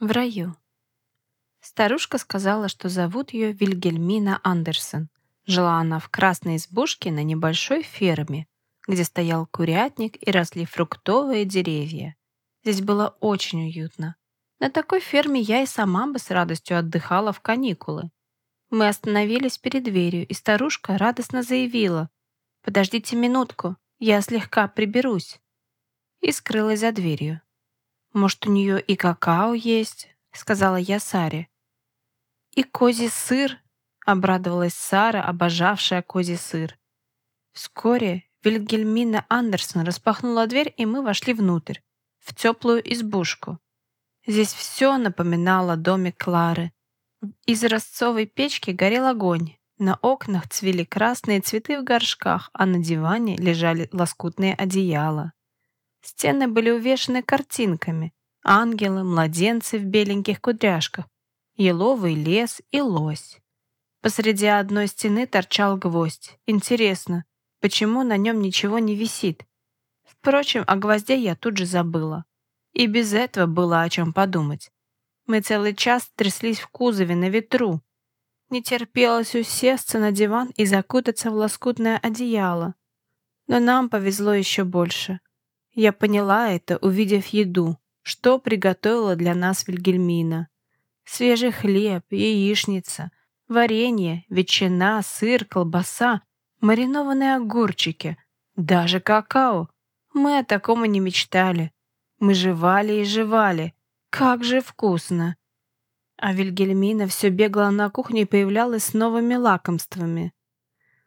В раю. Старушка сказала, что зовут ее Вильгельмина Андерсон. Жила она в красной избушке на небольшой ферме, где стоял курятник и росли фруктовые деревья. Здесь было очень уютно. На такой ферме я и сама бы с радостью отдыхала в каникулы. Мы остановились перед дверью, и старушка радостно заявила «Подождите минутку, я слегка приберусь» и скрылась за дверью. «Может, у нее и какао есть?» — сказала я Саре. «И козий сыр?» — обрадовалась Сара, обожавшая козий сыр. Вскоре Вильгельмина Андерсон распахнула дверь, и мы вошли внутрь, в теплую избушку. Здесь все напоминало домик Клары. Из ростцовой печки горел огонь. На окнах цвели красные цветы в горшках, а на диване лежали лоскутные одеяла. Стены были увешаны картинками. Ангелы, младенцы в беленьких кудряшках, еловый лес и лось. Посреди одной стены торчал гвоздь. Интересно, почему на нем ничего не висит? Впрочем, о гвозде я тут же забыла. И без этого было о чем подумать. Мы целый час тряслись в кузове на ветру. Не терпелось усесться на диван и закутаться в лоскутное одеяло. Но нам повезло еще больше. Я поняла это, увидев еду, что приготовила для нас Вильгельмина. Свежий хлеб, яичница, варенье, ветчина, сыр, колбаса, маринованные огурчики, даже какао. Мы о таком и не мечтали. Мы жевали и жевали. Как же вкусно! А Вильгельмина все бегала на кухню и появлялась с новыми лакомствами.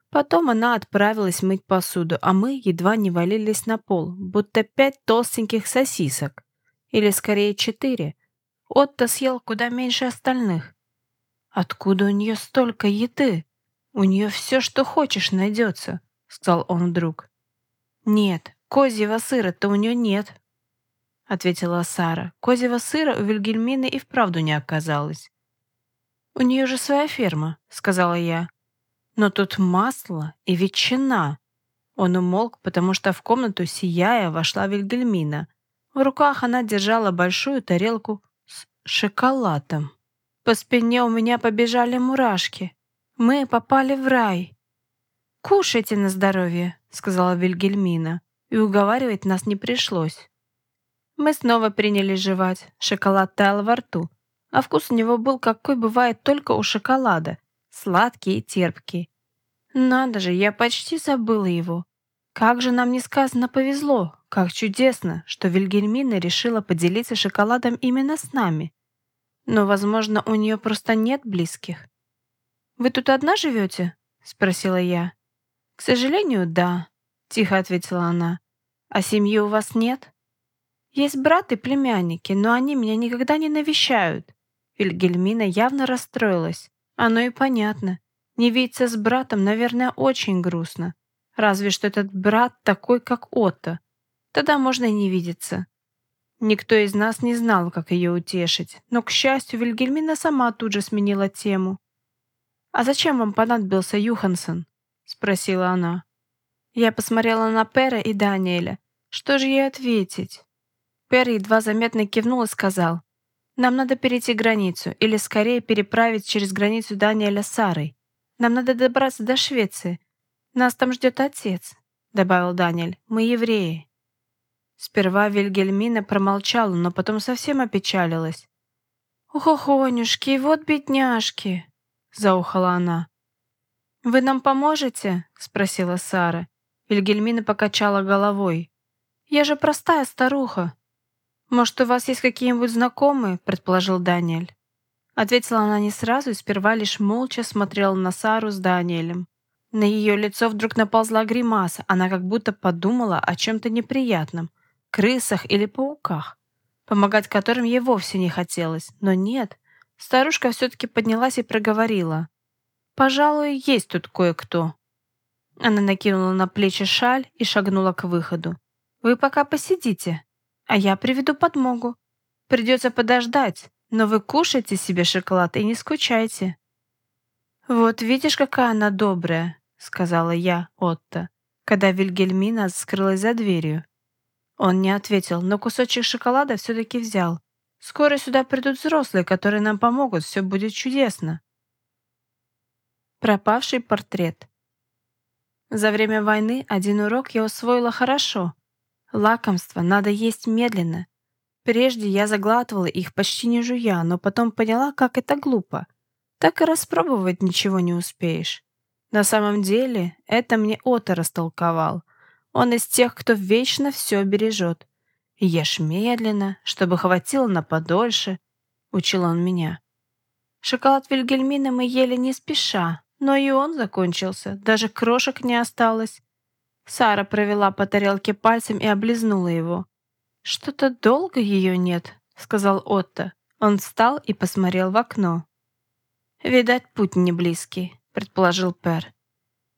Потом она отправилась мыть посуду, а мы едва не валились на пол, будто пять толстеньких сосисок. Или скорее четыре. Отто съел куда меньше остальных. «Откуда у нее столько еды? У нее все, что хочешь, найдется», — сказал он вдруг. «Нет, козьего сыра-то у нее нет», — ответила Сара. «Козьего сыра у Вильгельмины и вправду не оказалось». «У нее же своя ферма», — сказала я. Но тут масло и ветчина. Он умолк, потому что в комнату, сияя, вошла Вильгельмина. В руках она держала большую тарелку с шоколадом. По спине у меня побежали мурашки. Мы попали в рай. «Кушайте на здоровье», — сказала Вильгельмина, и уговаривать нас не пришлось. Мы снова приняли жевать. Шоколад таял во рту, а вкус у него был, какой бывает только у шоколада, сладкий и терпкий. Надо же, я почти забыла его. Как же нам несказанно повезло, как чудесно, что Вильгельмина решила поделиться шоколадом именно с нами. Но, возможно, у нее просто нет близких. «Вы тут одна живете?» — спросила я. «К сожалению, да», — тихо ответила она. «А семьи у вас нет?» «Есть брат и племянники, но они меня никогда не навещают». Вильгельмина явно расстроилась. Оно и понятно. Не видеться с братом, наверное, очень грустно. Разве что этот брат такой, как Отто. Тогда можно и не видеться. Никто из нас не знал, как ее утешить, но, к счастью, Вильгельмина сама тут же сменила тему. «А зачем вам понадобился Юхансон?» — спросила она. Я посмотрела на Пера и Даниэля. Что же ей ответить? Пер едва заметно кивнул и сказал, нам надо перейти границу, или скорее переправить через границу Даниэля с Сарой. Нам надо добраться до Швеции. Нас там ждет отец», — добавил Даниэль. «Мы евреи». Сперва Вильгельмина промолчала, но потом совсем опечалилась. «Охохонюшки, вот бедняжки!» — заухала она. «Вы нам поможете?» — спросила Сара. Вильгельмина покачала головой. «Я же простая старуха. «Может, у вас есть какие-нибудь знакомые?» — предположил Даниэль. Ответила она не сразу и сперва лишь молча смотрела на Сару с Даниэлем. На ее лицо вдруг наползла гримаса, она как будто подумала о чем-то неприятном, крысах или пауках, помогать которым ей вовсе не хотелось. Но нет, старушка все-таки поднялась и проговорила. «Пожалуй, есть тут кое-кто». Она накинула на плечи шаль и шагнула к выходу. «Вы пока посидите, а я приведу подмогу. Придется подождать, но вы кушайте себе шоколад и не скучайте». «Вот видишь, какая она добрая», — сказала я Отто, когда Вильгельмина скрылась за дверью. Он не ответил, но кусочек шоколада все-таки взял. Скоро сюда придут взрослые, которые нам помогут, все будет чудесно. Пропавший портрет. За время войны один урок я усвоила хорошо. Лакомство надо есть медленно. Прежде я заглатывала их почти не жуя, но потом поняла, как это глупо. Так и распробовать ничего не успеешь. На самом деле, это мне Отто растолковал. Он из тех, кто вечно все бережет. Ешь медленно, чтобы хватило на подольше, учил он меня. Шоколад Вильгельмина мы ели не спеша, но и он закончился, даже крошек не осталось. Сара провела по тарелке пальцем и облизнула его. «Что-то долго ее нет», — сказал Отто. Он встал и посмотрел в окно. «Видать, путь не близкий», — предположил Пер.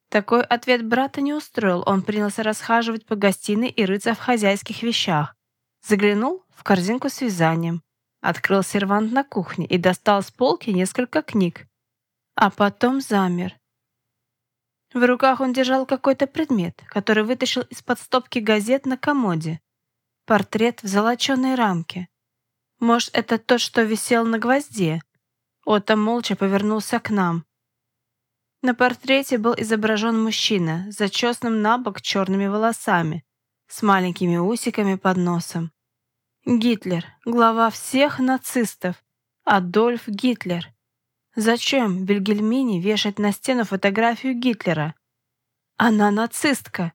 Такой ответ брата не устроил, он принялся расхаживать по гостиной и рыться в хозяйских вещах. Заглянул в корзинку с вязанием, открыл сервант на кухне и достал с полки несколько книг а потом замер. В руках он держал какой-то предмет, который вытащил из-под стопки газет на комоде. Портрет в золоченой рамке. Может, это тот, что висел на гвозде? Отто молча повернулся к нам. На портрете был изображен мужчина с зачесанным на бок черными волосами, с маленькими усиками под носом. Гитлер, глава всех нацистов, Адольф Гитлер. Зачем Вильгельмине вешать на стену фотографию Гитлера? Она нацистка,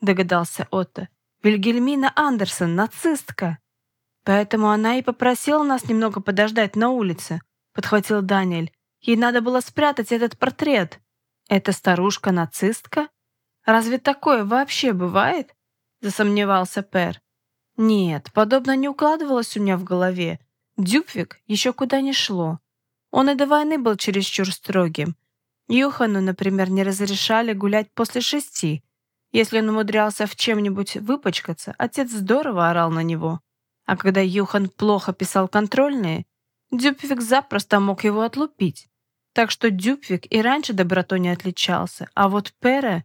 догадался Отто. Вильгельмина Андерсон, нацистка. Поэтому она и попросила нас немного подождать на улице, подхватил Даниэль. Ей надо было спрятать этот портрет. Эта старушка нацистка? Разве такое вообще бывает? Засомневался Пер. Нет, подобно не укладывалось у меня в голове. Дюпвик еще куда не шло. Он и до войны был чересчур строгим. Юхану, например, не разрешали гулять после шести. Если он умудрялся в чем-нибудь выпачкаться, отец здорово орал на него. А когда Юхан плохо писал контрольные, Дюпвик запросто мог его отлупить. Так что Дюпвик и раньше добротой не отличался, а вот Пере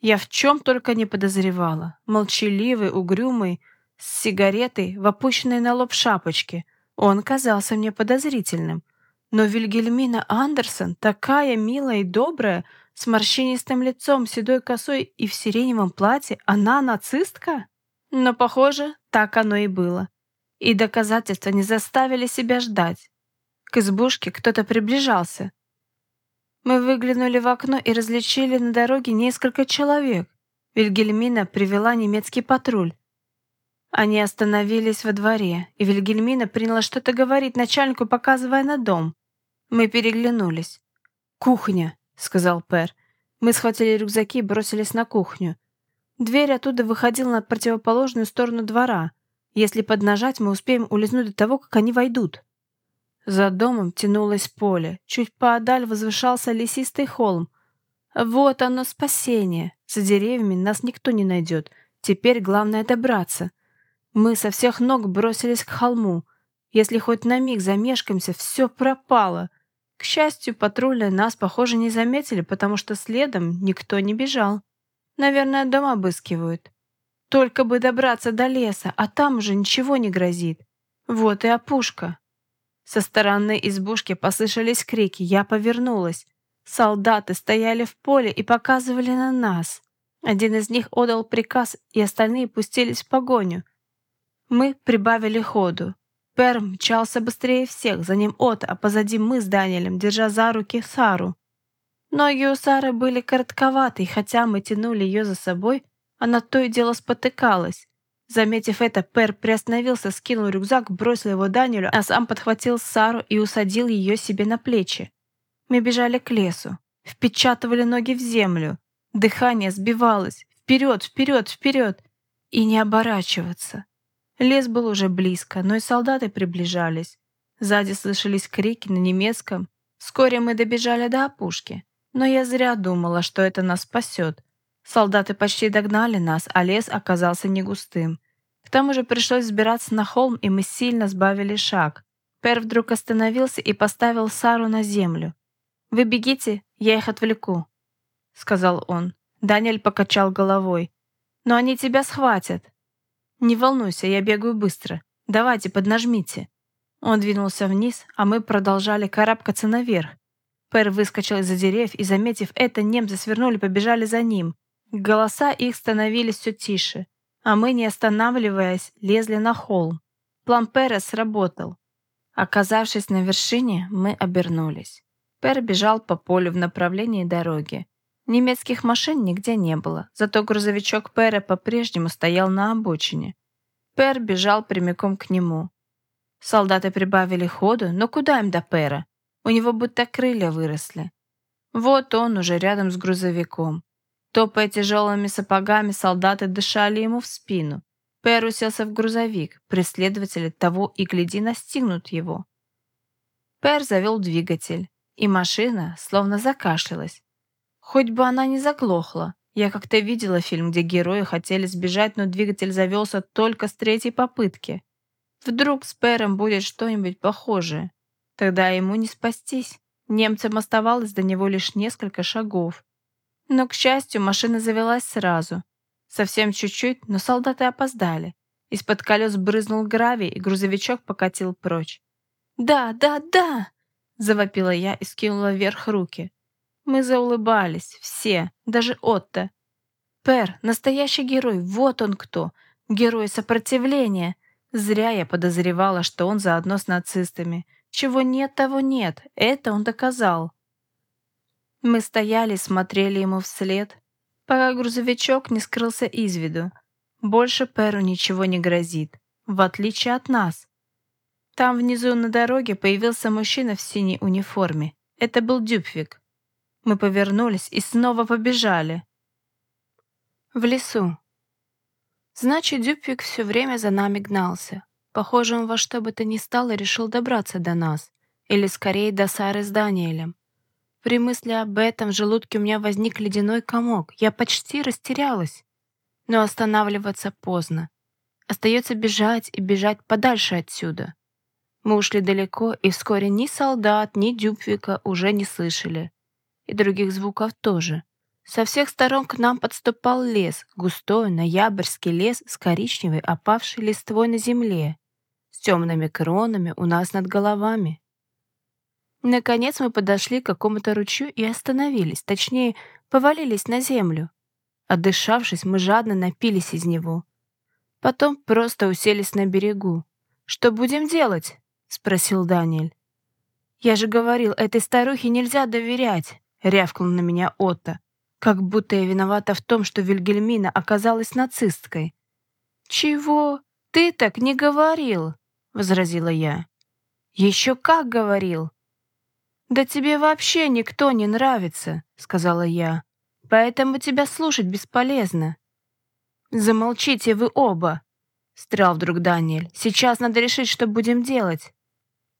я в чем только не подозревала. Молчаливый, угрюмый, с сигаретой в опущенной на лоб шапочке. Он казался мне подозрительным. Но Вильгельмина Андерсон такая милая и добрая, с морщинистым лицом, седой косой и в сиреневом платье, она нацистка? Но, похоже, так оно и было. И доказательства не заставили себя ждать. К избушке кто-то приближался. Мы выглянули в окно и различили на дороге несколько человек. Вильгельмина привела немецкий патруль. Они остановились во дворе, и Вильгельмина приняла что-то говорить начальнику, показывая на дом. Мы переглянулись. «Кухня», — сказал Пэр. Мы схватили рюкзаки и бросились на кухню. Дверь оттуда выходила на противоположную сторону двора. Если поднажать, мы успеем улизнуть до того, как они войдут. За домом тянулось поле. Чуть поодаль возвышался лесистый холм. Вот оно спасение. За деревьями нас никто не найдет. Теперь главное добраться. Мы со всех ног бросились к холму. Если хоть на миг замешкаемся, все пропало. К счастью, патрульные нас, похоже, не заметили, потому что следом никто не бежал. Наверное, дом обыскивают. Только бы добраться до леса, а там уже ничего не грозит. Вот и опушка. Со стороны избушки послышались крики. Я повернулась. Солдаты стояли в поле и показывали на нас. Один из них отдал приказ, и остальные пустились в погоню. Мы прибавили ходу. Пер мчался быстрее всех, за ним От, а позади мы с Даниэлем, держа за руки Сару. Ноги у Сары были коротковаты, и хотя мы тянули ее за собой, она то и дело спотыкалась. Заметив это, Пер приостановился, скинул рюкзак, бросил его Даниэлю, а сам подхватил Сару и усадил ее себе на плечи. Мы бежали к лесу, впечатывали ноги в землю. Дыхание сбивалось. Вперед, вперед, вперед. И не оборачиваться. Лес был уже близко, но и солдаты приближались. Сзади слышались крики на немецком. Вскоре мы добежали до опушки. Но я зря думала, что это нас спасет. Солдаты почти догнали нас, а лес оказался не густым. К тому же пришлось взбираться на холм, и мы сильно сбавили шаг. Пер вдруг остановился и поставил Сару на землю. «Вы бегите, я их отвлеку», — сказал он. Даниэль покачал головой. «Но они тебя схватят». «Не волнуйся, я бегаю быстро. Давайте, поднажмите». Он двинулся вниз, а мы продолжали карабкаться наверх. Пэр выскочил из-за деревьев, и, заметив это, немцы свернули побежали за ним. Голоса их становились все тише, а мы, не останавливаясь, лезли на холм. План Пэра сработал. Оказавшись на вершине, мы обернулись. Пэр бежал по полю в направлении дороги. Немецких машин нигде не было, зато грузовичок Пэра по-прежнему стоял на обочине. Пэр бежал прямиком к нему. Солдаты прибавили ходу, но куда им до Пэра? У него будто крылья выросли. Вот он уже рядом с грузовиком. Топая тяжелыми сапогами, солдаты дышали ему в спину. Пэр уселся в грузовик. Преследователи того и гляди настигнут его. Пэр завел двигатель, и машина словно закашлялась. Хоть бы она не заглохла. Я как-то видела фильм, где герои хотели сбежать, но двигатель завелся только с третьей попытки. Вдруг с Пэром будет что-нибудь похожее. Тогда ему не спастись. Немцам оставалось до него лишь несколько шагов. Но, к счастью, машина завелась сразу. Совсем чуть-чуть, но солдаты опоздали. Из-под колес брызнул гравий, и грузовичок покатил прочь. «Да, да, да!» — завопила я и скинула вверх руки. Мы заулыбались, все, даже Отто. Пер, настоящий герой, вот он кто, герой сопротивления. Зря я подозревала, что он заодно с нацистами. Чего нет, того нет, это он доказал. Мы стояли, смотрели ему вслед, пока грузовичок не скрылся из виду. Больше Перу ничего не грозит, в отличие от нас. Там внизу на дороге появился мужчина в синей униформе. Это был Дюпвик. Мы повернулись и снова побежали. В лесу. Значит, Дюпвик все время за нами гнался. Похоже, он во что бы то ни стало решил добраться до нас. Или скорее до Сары с Даниэлем. При мысли об этом в желудке у меня возник ледяной комок. Я почти растерялась. Но останавливаться поздно. Остается бежать и бежать подальше отсюда. Мы ушли далеко, и вскоре ни солдат, ни Дюпвика уже не слышали и других звуков тоже. Со всех сторон к нам подступал лес, густой ноябрьский лес с коричневой опавшей листвой на земле, с темными кронами у нас над головами. Наконец мы подошли к какому-то ручью и остановились, точнее, повалились на землю. Отдышавшись, мы жадно напились из него. Потом просто уселись на берегу. «Что будем делать?» — спросил Даниэль. «Я же говорил, этой старухе нельзя доверять». — рявкнул на меня Отто. «Как будто я виновата в том, что Вильгельмина оказалась нацисткой». «Чего? Ты так не говорил!» — возразила я. «Еще как говорил!» «Да тебе вообще никто не нравится», — сказала я. «Поэтому тебя слушать бесполезно». «Замолчите вы оба!» — стрял вдруг Даниэль. «Сейчас надо решить, что будем делать».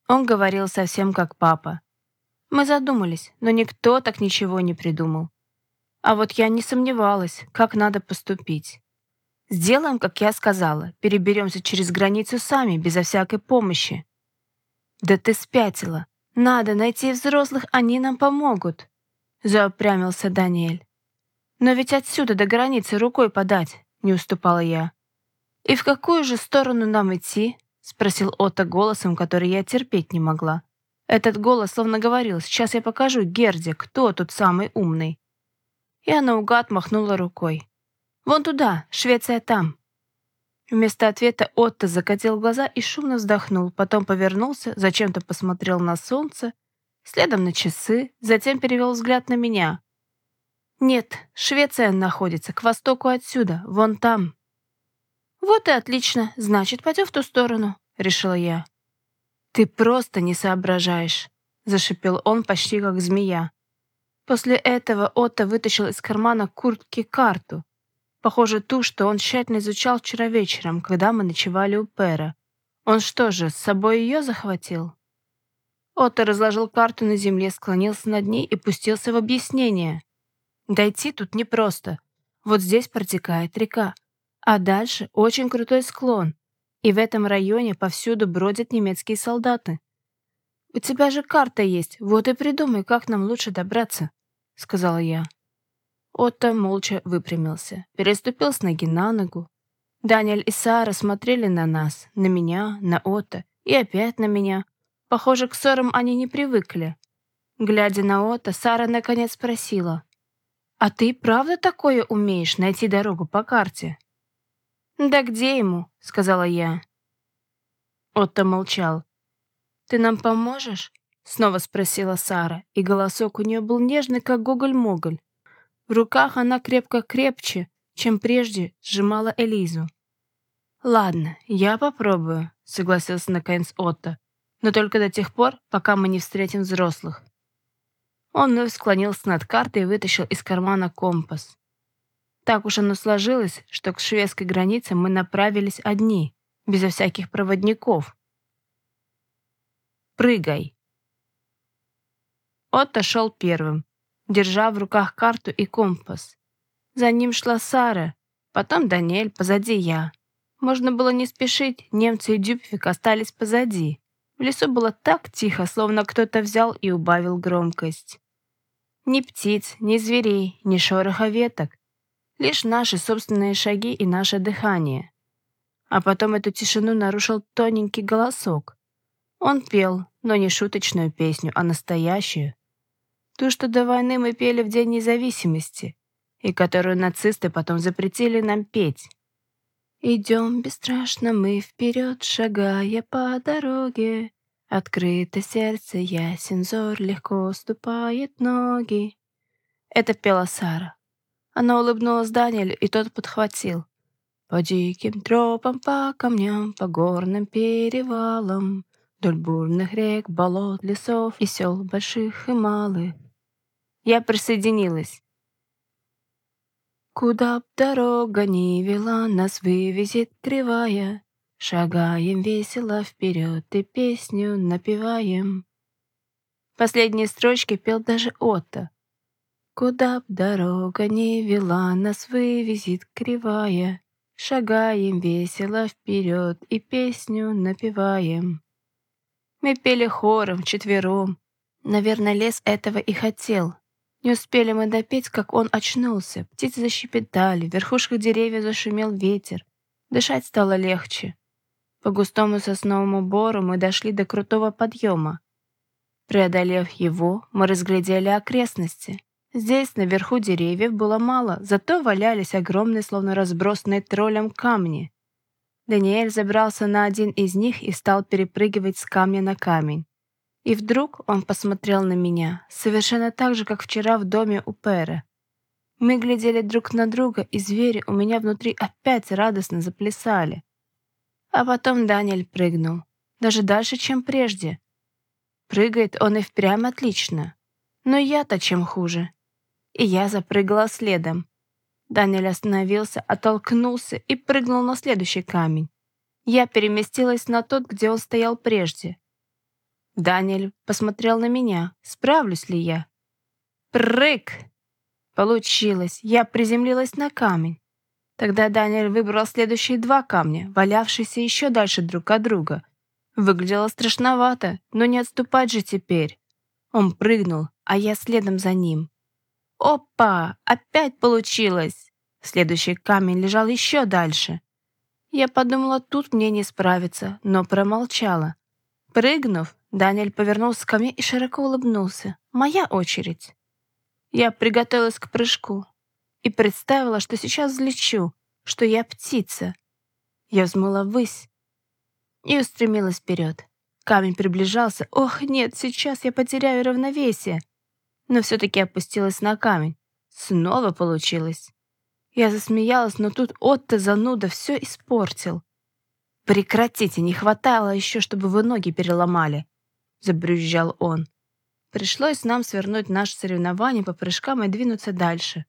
Он говорил совсем как папа. Мы задумались, но никто так ничего не придумал. А вот я не сомневалась, как надо поступить. Сделаем, как я сказала, переберемся через границу сами, безо всякой помощи. Да ты спятила. Надо найти взрослых, они нам помогут. Заупрямился Даниэль. Но ведь отсюда до границы рукой подать, не уступала я. И в какую же сторону нам идти? Спросил Отто голосом, который я терпеть не могла. Этот голос словно говорил, сейчас я покажу Герде, кто тут самый умный. И она угад махнула рукой. «Вон туда, Швеция там». Вместо ответа Отто закатил глаза и шумно вздохнул, потом повернулся, зачем-то посмотрел на солнце, следом на часы, затем перевел взгляд на меня. «Нет, Швеция находится к востоку отсюда, вон там». «Вот и отлично, значит, пойдем в ту сторону», — решила я. «Ты просто не соображаешь», — зашипел он почти как змея. После этого Отто вытащил из кармана куртки карту. Похоже, ту, что он тщательно изучал вчера вечером, когда мы ночевали у Пэра. Он что же, с собой ее захватил? Отто разложил карту на земле, склонился над ней и пустился в объяснение. Дойти тут непросто. Вот здесь протекает река. А дальше очень крутой склон. И в этом районе повсюду бродят немецкие солдаты. «У тебя же карта есть, вот и придумай, как нам лучше добраться», — сказала я. Отто молча выпрямился, переступил с ноги на ногу. Даниэль и Сара смотрели на нас, на меня, на Отто И опять на меня. Похоже, к ссорам они не привыкли. Глядя на Ота, Сара наконец спросила. «А ты правда такое умеешь, найти дорогу по карте?» «Да где ему?» — сказала я. Отто молчал. «Ты нам поможешь?» — снова спросила Сара, и голосок у нее был нежный, как гоголь-моголь. В руках она крепко крепче, чем прежде сжимала Элизу. «Ладно, я попробую», — согласился наконец Отто, «но только до тех пор, пока мы не встретим взрослых». Он вновь склонился над картой и вытащил из кармана компас. Так уж оно сложилось, что к шведской границе мы направились одни, безо всяких проводников. «Прыгай!» Отто шел первым, держа в руках карту и компас. За ним шла Сара, потом Даниэль, позади я. Можно было не спешить, немцы и Дюбфик остались позади. В лесу было так тихо, словно кто-то взял и убавил громкость. Ни птиц, ни зверей, ни шороха веток. Лишь наши собственные шаги и наше дыхание. А потом эту тишину нарушил тоненький голосок. Он пел, но не шуточную песню, а настоящую. Ту, что до войны мы пели в День независимости, и которую нацисты потом запретили нам петь. Идем бесстрашно мы вперед, шагая по дороге. Открыто сердце, ясен взор, легко ступает ноги. Это пела Сара. Она улыбнулась Даниэлю, и тот подхватил. По диким тропам, по камням, по горным перевалам, Вдоль бурных рек, болот, лесов и сел больших и малых. Я присоединилась. Куда б дорога ни вела, нас вывезет кривая. Шагаем весело вперед и песню напеваем. Последние строчки пел даже Отто. Куда б дорога ни вела, нас вывезет кривая. Шагаем весело вперед и песню напеваем. Мы пели хором, четвером. Наверное, лес этого и хотел. Не успели мы допеть, как он очнулся. Птицы защепетали, в верхушках деревьев зашумел ветер. Дышать стало легче. По густому сосновому бору мы дошли до крутого подъема. Преодолев его, мы разглядели окрестности. Здесь, наверху деревьев, было мало, зато валялись огромные, словно разбросанные троллем камни. Даниэль забрался на один из них и стал перепрыгивать с камня на камень. И вдруг он посмотрел на меня, совершенно так же, как вчера в доме у Пэра. Мы глядели друг на друга, и звери у меня внутри опять радостно заплясали. А потом Даниэль прыгнул, даже дальше, чем прежде. Прыгает он и впрямь отлично. Но я-то чем хуже. И я запрыгала следом. Даниэль остановился, оттолкнулся и прыгнул на следующий камень. Я переместилась на тот, где он стоял прежде. Даниэль посмотрел на меня, справлюсь ли я. Прыг! Получилось, я приземлилась на камень. Тогда Даниэль выбрал следующие два камня, валявшиеся еще дальше друг от друга. Выглядело страшновато, но не отступать же теперь. Он прыгнул, а я следом за ним. Опа! Опять получилось! Следующий камень лежал еще дальше. Я подумала, тут мне не справиться, но промолчала. Прыгнув, Даниэль повернулся ко мне и широко улыбнулся. «Моя очередь». Я приготовилась к прыжку и представила, что сейчас взлечу, что я птица. Я взмыла ввысь и устремилась вперед. Камень приближался. Ох, нет, сейчас я потеряю равновесие. Но все-таки опустилась на камень. Снова получилось. Я засмеялась, но тут Отто зануда все испортил. «Прекратите, не хватало еще, чтобы вы ноги переломали», — забрюзжал он. Пришлось нам свернуть наше соревнование по прыжкам и двинуться дальше.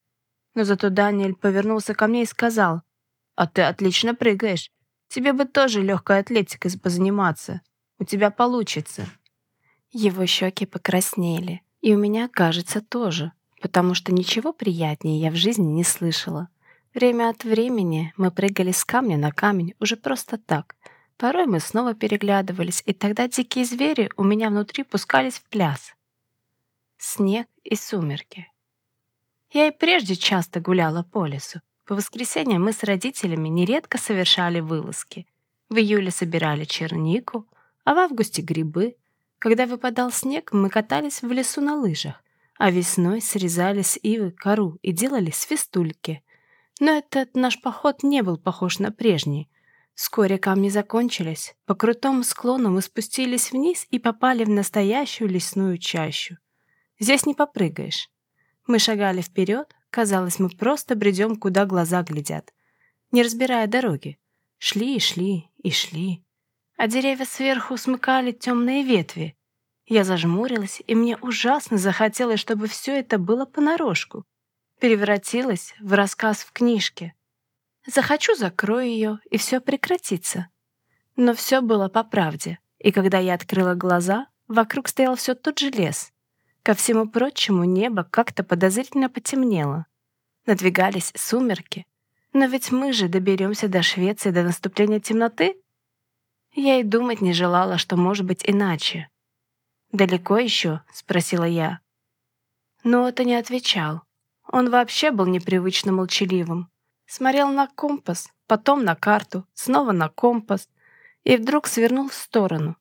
Но зато Даниэль повернулся ко мне и сказал, «А ты отлично прыгаешь. Тебе бы тоже легкой атлетикой позаниматься. У тебя получится». Его щеки покраснели. И у меня, кажется, тоже, потому что ничего приятнее я в жизни не слышала. Время от времени мы прыгали с камня на камень уже просто так. Порой мы снова переглядывались, и тогда дикие звери у меня внутри пускались в пляс. Снег и сумерки. Я и прежде часто гуляла по лесу. По воскресеньям мы с родителями нередко совершали вылазки. В июле собирали чернику, а в августе грибы. Когда выпадал снег, мы катались в лесу на лыжах, а весной срезали с ивы кору и делали свистульки. Но этот наш поход не был похож на прежний. Вскоре камни закончились, по крутому склону мы спустились вниз и попали в настоящую лесную чащу. Здесь не попрыгаешь. Мы шагали вперед, казалось, мы просто бредем, куда глаза глядят, не разбирая дороги. Шли и шли и шли. А деревья сверху смыкали темные ветви. Я зажмурилась, и мне ужасно захотелось, чтобы все это было понарошку. Превратилось в рассказ в книжке. Захочу, закрою ее, и все прекратится. Но все было по правде, и когда я открыла глаза, вокруг стоял все тот же лес. Ко всему прочему, небо как-то подозрительно потемнело. Надвигались сумерки, но ведь мы же доберемся до Швеции до наступления темноты. Я и думать не желала, что может быть иначе. «Далеко еще?» — спросила я. Но это не отвечал. Он вообще был непривычно молчаливым. Смотрел на компас, потом на карту, снова на компас, и вдруг свернул в сторону.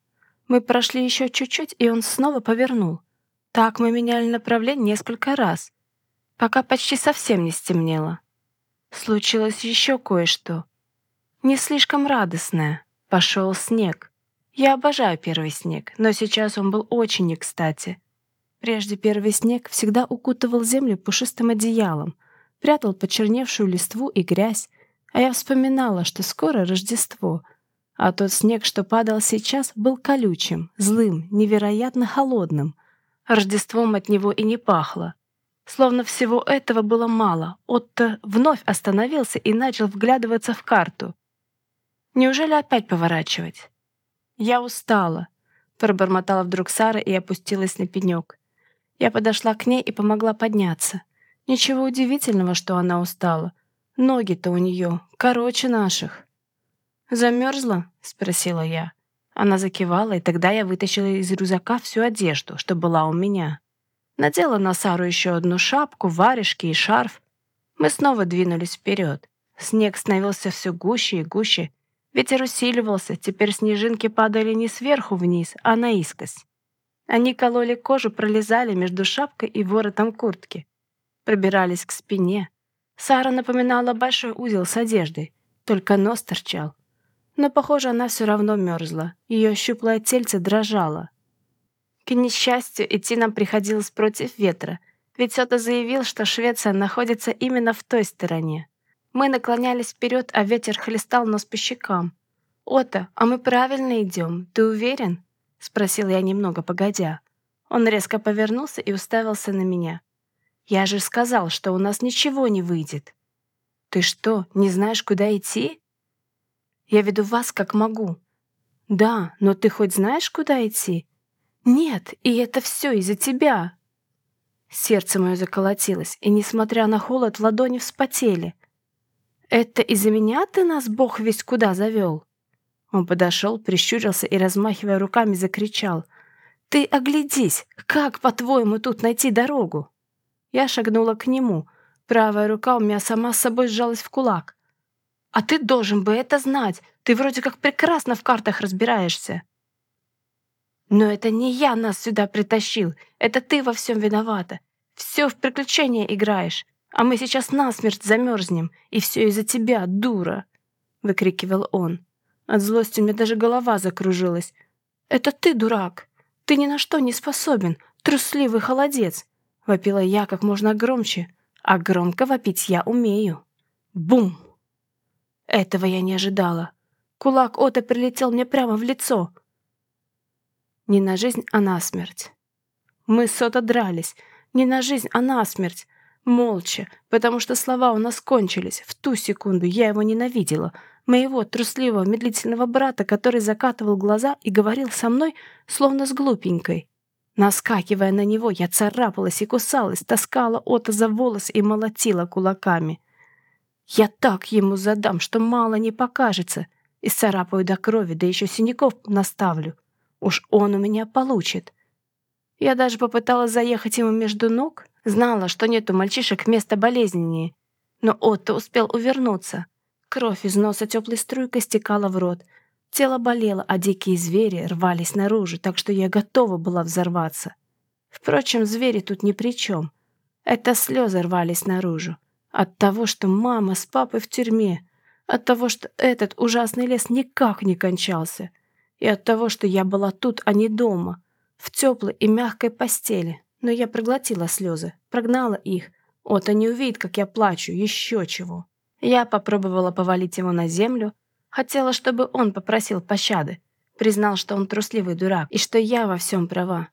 Мы прошли еще чуть-чуть, и он снова повернул. Так мы меняли направление несколько раз, пока почти совсем не стемнело. Случилось еще кое-что. Не слишком радостное. Пошел снег. Я обожаю первый снег, но сейчас он был очень не кстати. Прежде первый снег всегда укутывал землю пушистым одеялом, прятал почерневшую листву и грязь, а я вспоминала, что скоро Рождество, а тот снег, что падал сейчас, был колючим, злым, невероятно холодным. Рождеством от него и не пахло. Словно всего этого было мало, Отто вновь остановился и начал вглядываться в карту. Неужели опять поворачивать? Я устала, пробормотала вдруг Сара и опустилась на пенек. Я подошла к ней и помогла подняться. Ничего удивительного, что она устала. Ноги-то у нее короче наших. «Замерзла?» — спросила я. Она закивала, и тогда я вытащила из рюкзака всю одежду, что была у меня. Надела на Сару еще одну шапку, варежки и шарф. Мы снова двинулись вперед. Снег становился все гуще и гуще. Ветер усиливался, теперь снежинки падали не сверху вниз, а наискось. Они кололи кожу, пролезали между шапкой и воротом куртки. Пробирались к спине. Сара напоминала большой узел с одеждой, только нос торчал. Но, похоже, она все равно мерзла. Ее щуплое тельце дрожало. К несчастью, идти нам приходилось против ветра, ведь Сёта заявил, что Швеция находится именно в той стороне. Мы наклонялись вперед, а ветер хлестал нас по щекам. «Ота, а мы правильно идем, ты уверен?» — спросил я немного погодя. Он резко повернулся и уставился на меня. «Я же сказал, что у нас ничего не выйдет». «Ты что, не знаешь, куда идти?» «Я веду вас как могу». «Да, но ты хоть знаешь, куда идти?» «Нет, и это все из-за тебя!» Сердце мое заколотилось, и, несмотря на холод, ладони вспотели. «Это из-за меня ты нас, бог весь куда завел?» Он подошел, прищурился и, размахивая руками, закричал. «Ты оглядись! Как, по-твоему, тут найти дорогу?» Я шагнула к нему. Правая рука у меня сама с собой сжалась в кулак. «А ты должен бы это знать! Ты вроде как прекрасно в картах разбираешься!» Но это не я нас сюда притащил. Это ты во всем виновата. Все в приключения играешь. А мы сейчас насмерть замерзнем. И все из-за тебя, дура!» Выкрикивал он. От злости у меня даже голова закружилась. «Это ты, дурак! Ты ни на что не способен, трусливый холодец!» Вопила я как можно громче. А громко вопить я умею. Бум! Этого я не ожидала. Кулак Ота прилетел мне прямо в лицо. Не на жизнь, а на смерть. Мы с Сота дрались. Не на жизнь, а на смерть. Молча, потому что слова у нас кончились. В ту секунду я его ненавидела. Моего трусливого, медлительного брата, который закатывал глаза и говорил со мной, словно с глупенькой. Наскакивая на него, я царапалась и кусалась, таскала Ота за волос и молотила кулаками. Я так ему задам, что мало не покажется. И царапаю до крови, да еще синяков наставлю. Уж он у меня получит. Я даже попыталась заехать ему между ног, знала, что нет у мальчишек места болезненнее. Но Отто успел увернуться. Кровь из носа теплой струйкой стекала в рот. Тело болело, а дикие звери рвались наружу, так что я готова была взорваться. Впрочем, звери тут ни при чем. Это слезы рвались наружу. От того, что мама с папой в тюрьме. От того, что этот ужасный лес никак не кончался. И от того, что я была тут, а не дома. В теплой и мягкой постели. Но я проглотила слезы, прогнала их. Ота не увидит, как я плачу, еще чего. Я попробовала повалить его на землю, Хотела, чтобы он попросил пощады. Признал, что он трусливый дурак и что я во всем права.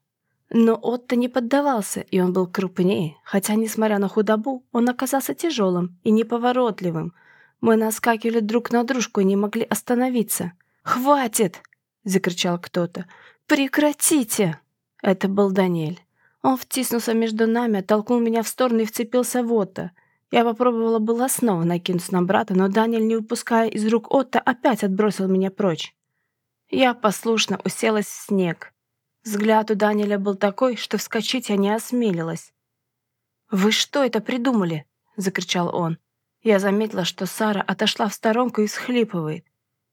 Но Отто не поддавался, и он был крупнее, хотя, несмотря на худобу, он оказался тяжелым и неповоротливым. Мы наскакивали друг на дружку и не могли остановиться. «Хватит!» — закричал кто-то. «Прекратите!» Это был Даниэль. Он втиснулся между нами, оттолкнул меня в сторону и вцепился в Отто — я попробовала было снова накинуться на брата, но Даниэль, не упуская из рук Отто, опять отбросил меня прочь. Я послушно уселась в снег. Взгляд у Даниэля был такой, что вскочить я не осмелилась. «Вы что это придумали?» — закричал он. Я заметила, что Сара отошла в сторонку и всхлипывает.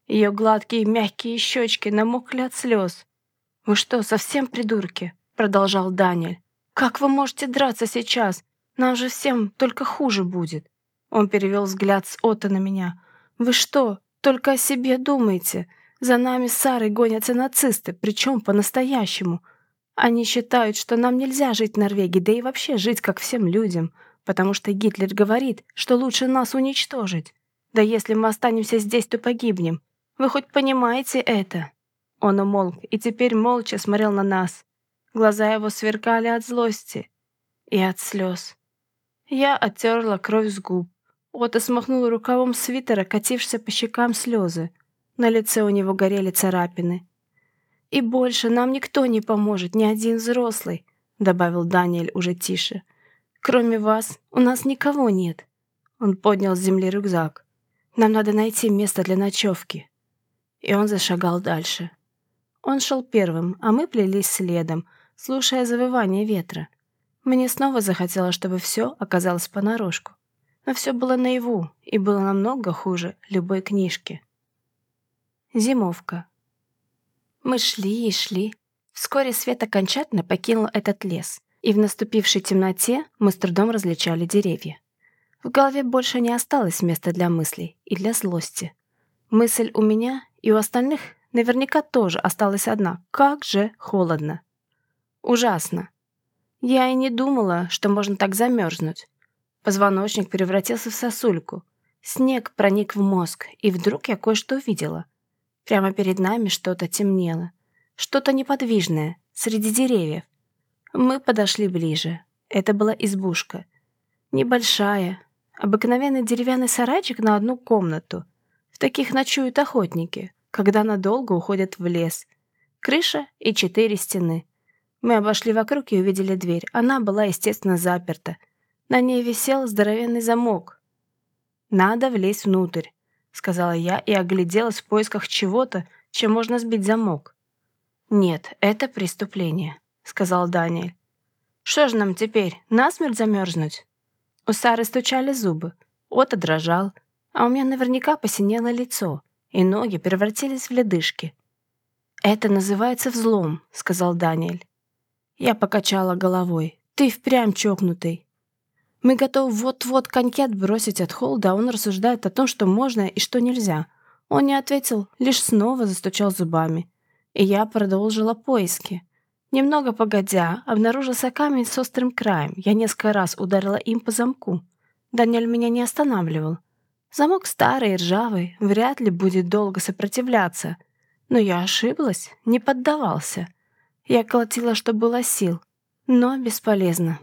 Ее гладкие мягкие щечки намокли от слез. «Вы что, совсем придурки?» — продолжал Даниэль. «Как вы можете драться сейчас? Нам же всем только хуже будет». Он перевел взгляд с Отто на меня. «Вы что, только о себе думаете? За нами с Сарой гонятся нацисты, причем по-настоящему. Они считают, что нам нельзя жить в Норвегии, да и вообще жить как всем людям, потому что Гитлер говорит, что лучше нас уничтожить. Да если мы останемся здесь, то погибнем. Вы хоть понимаете это?» Он умолк и теперь молча смотрел на нас. Глаза его сверкали от злости и от слез. Я оттерла кровь с губ. Ота смахнула рукавом свитера, катившись по щекам слезы. На лице у него горели царапины. «И больше нам никто не поможет, ни один взрослый», — добавил Даниэль уже тише. «Кроме вас, у нас никого нет». Он поднял с земли рюкзак. «Нам надо найти место для ночевки». И он зашагал дальше. Он шел первым, а мы плелись следом, слушая завывание ветра. Мне снова захотелось, чтобы все оказалось понарошку. Но все было наяву и было намного хуже любой книжки. Зимовка. Мы шли и шли. Вскоре свет окончательно покинул этот лес, и в наступившей темноте мы с трудом различали деревья. В голове больше не осталось места для мыслей и для злости. Мысль у меня и у остальных наверняка тоже осталась одна. Как же холодно. Ужасно. Я и не думала, что можно так замерзнуть. Позвоночник превратился в сосульку. Снег проник в мозг, и вдруг я кое-что увидела. Прямо перед нами что-то темнело. Что-то неподвижное, среди деревьев. Мы подошли ближе. Это была избушка. Небольшая. Обыкновенный деревянный сарайчик на одну комнату. В таких ночуют охотники, когда надолго уходят в лес. Крыша и четыре стены. Мы обошли вокруг и увидели дверь. Она была, естественно, заперта. На ней висел здоровенный замок. «Надо влезть внутрь», — сказала я и огляделась в поисках чего-то, чем можно сбить замок. «Нет, это преступление», — сказал Даниэль. «Что же нам теперь, насмерть замерзнуть?» У Сары стучали зубы, Ота дрожал, а у меня наверняка посинело лицо, и ноги превратились в ледышки. «Это называется взлом», — сказал Даниэль. Я покачала головой. «Ты впрямь чокнутый». Мы готовы вот-вот коньки отбросить от холода, а он рассуждает о том, что можно и что нельзя. Он не ответил, лишь снова застучал зубами. И я продолжила поиски. Немного погодя, обнаружился камень с острым краем. Я несколько раз ударила им по замку. Даниэль меня не останавливал. Замок старый, ржавый, вряд ли будет долго сопротивляться. Но я ошиблась, не поддавался. Я колотила, что было сил, но бесполезно.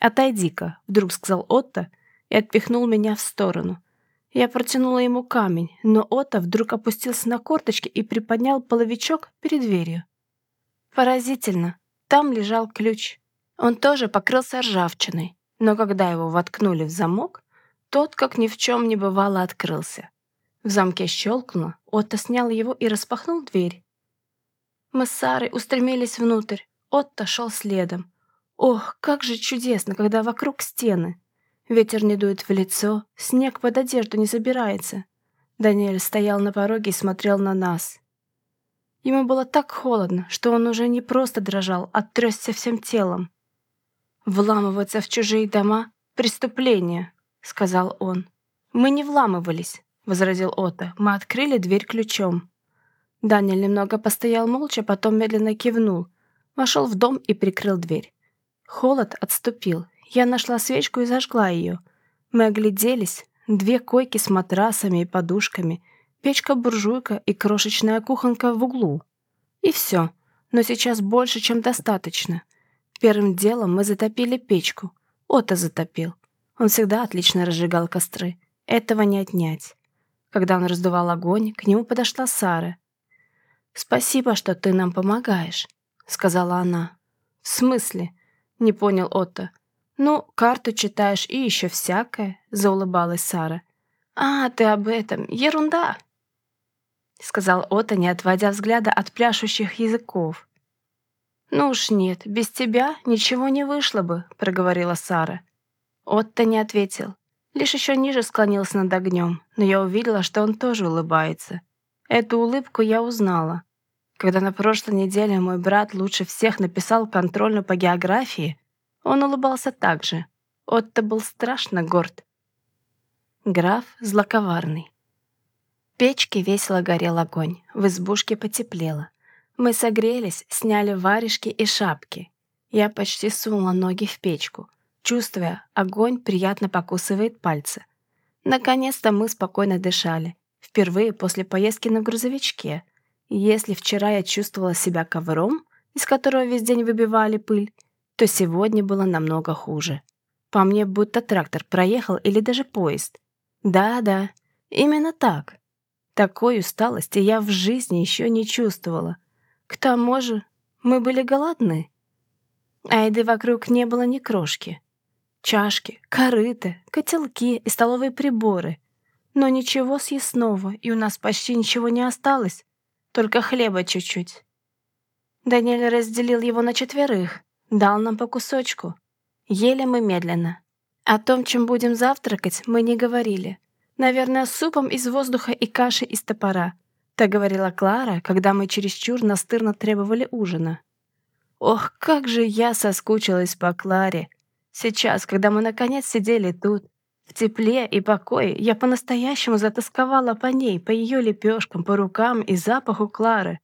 «Отойди-ка», — вдруг сказал Отто и отпихнул меня в сторону. Я протянула ему камень, но Отто вдруг опустился на корточки и приподнял половичок перед дверью. Поразительно, там лежал ключ. Он тоже покрылся ржавчиной, но когда его воткнули в замок, тот, как ни в чем не бывало, открылся. В замке щелкнуло, Отто снял его и распахнул дверь. Мы с Сарой устремились внутрь. Отто шел следом. Ох, как же чудесно, когда вокруг стены. Ветер не дует в лицо, снег под одежду не забирается. Даниэль стоял на пороге и смотрел на нас. Ему было так холодно, что он уже не просто дрожал, а трясся всем телом. «Вламываться в чужие дома — преступление», — сказал он. «Мы не вламывались», — возразил Ота. «Мы открыли дверь ключом». Даниэль немного постоял молча, потом медленно кивнул, вошел в дом и прикрыл дверь. Холод отступил. Я нашла свечку и зажгла ее. Мы огляделись. Две койки с матрасами и подушками, печка-буржуйка и крошечная кухонка в углу. И все. Но сейчас больше, чем достаточно. Первым делом мы затопили печку. Ота затопил. Он всегда отлично разжигал костры. Этого не отнять. Когда он раздувал огонь, к нему подошла Сара. «Спасибо, что ты нам помогаешь», — сказала она. «В смысле?» — не понял Отто. «Ну, карту читаешь и еще всякое», — заулыбалась Сара. «А, ты об этом. Ерунда!» — сказал Отто, не отводя взгляда от пляшущих языков. «Ну уж нет, без тебя ничего не вышло бы», — проговорила Сара. Отто не ответил. Лишь еще ниже склонился над огнем, но я увидела, что он тоже улыбается. Эту улыбку я узнала. Когда на прошлой неделе мой брат лучше всех написал контрольную по географии, он улыбался так же. Отто был страшно горд. Граф злоковарный. В печке весело горел огонь, в избушке потеплело. Мы согрелись, сняли варежки и шапки. Я почти сунула ноги в печку, чувствуя, огонь приятно покусывает пальцы. Наконец-то мы спокойно дышали. Впервые после поездки на грузовичке — если вчера я чувствовала себя ковром, из которого весь день выбивали пыль, то сегодня было намного хуже. По мне будто трактор проехал или даже поезд. Да-да, именно так. Такой усталости я в жизни еще не чувствовала. К тому же мы были голодны. А еды вокруг не было ни крошки. Чашки, корыты, котелки и столовые приборы. Но ничего съестного, и у нас почти ничего не осталось. Только хлеба чуть-чуть. Даниэль разделил его на четверых, дал нам по кусочку. Ели мы медленно. О том, чем будем завтракать, мы не говорили. Наверное, супом из воздуха и кашей из топора. Так говорила Клара, когда мы чересчур настырно требовали ужина. Ох, как же я соскучилась по Кларе. Сейчас, когда мы наконец сидели тут, в тепле и покое я по-настоящему затасковала по ней, по ее лепешкам, по рукам и запаху Клары.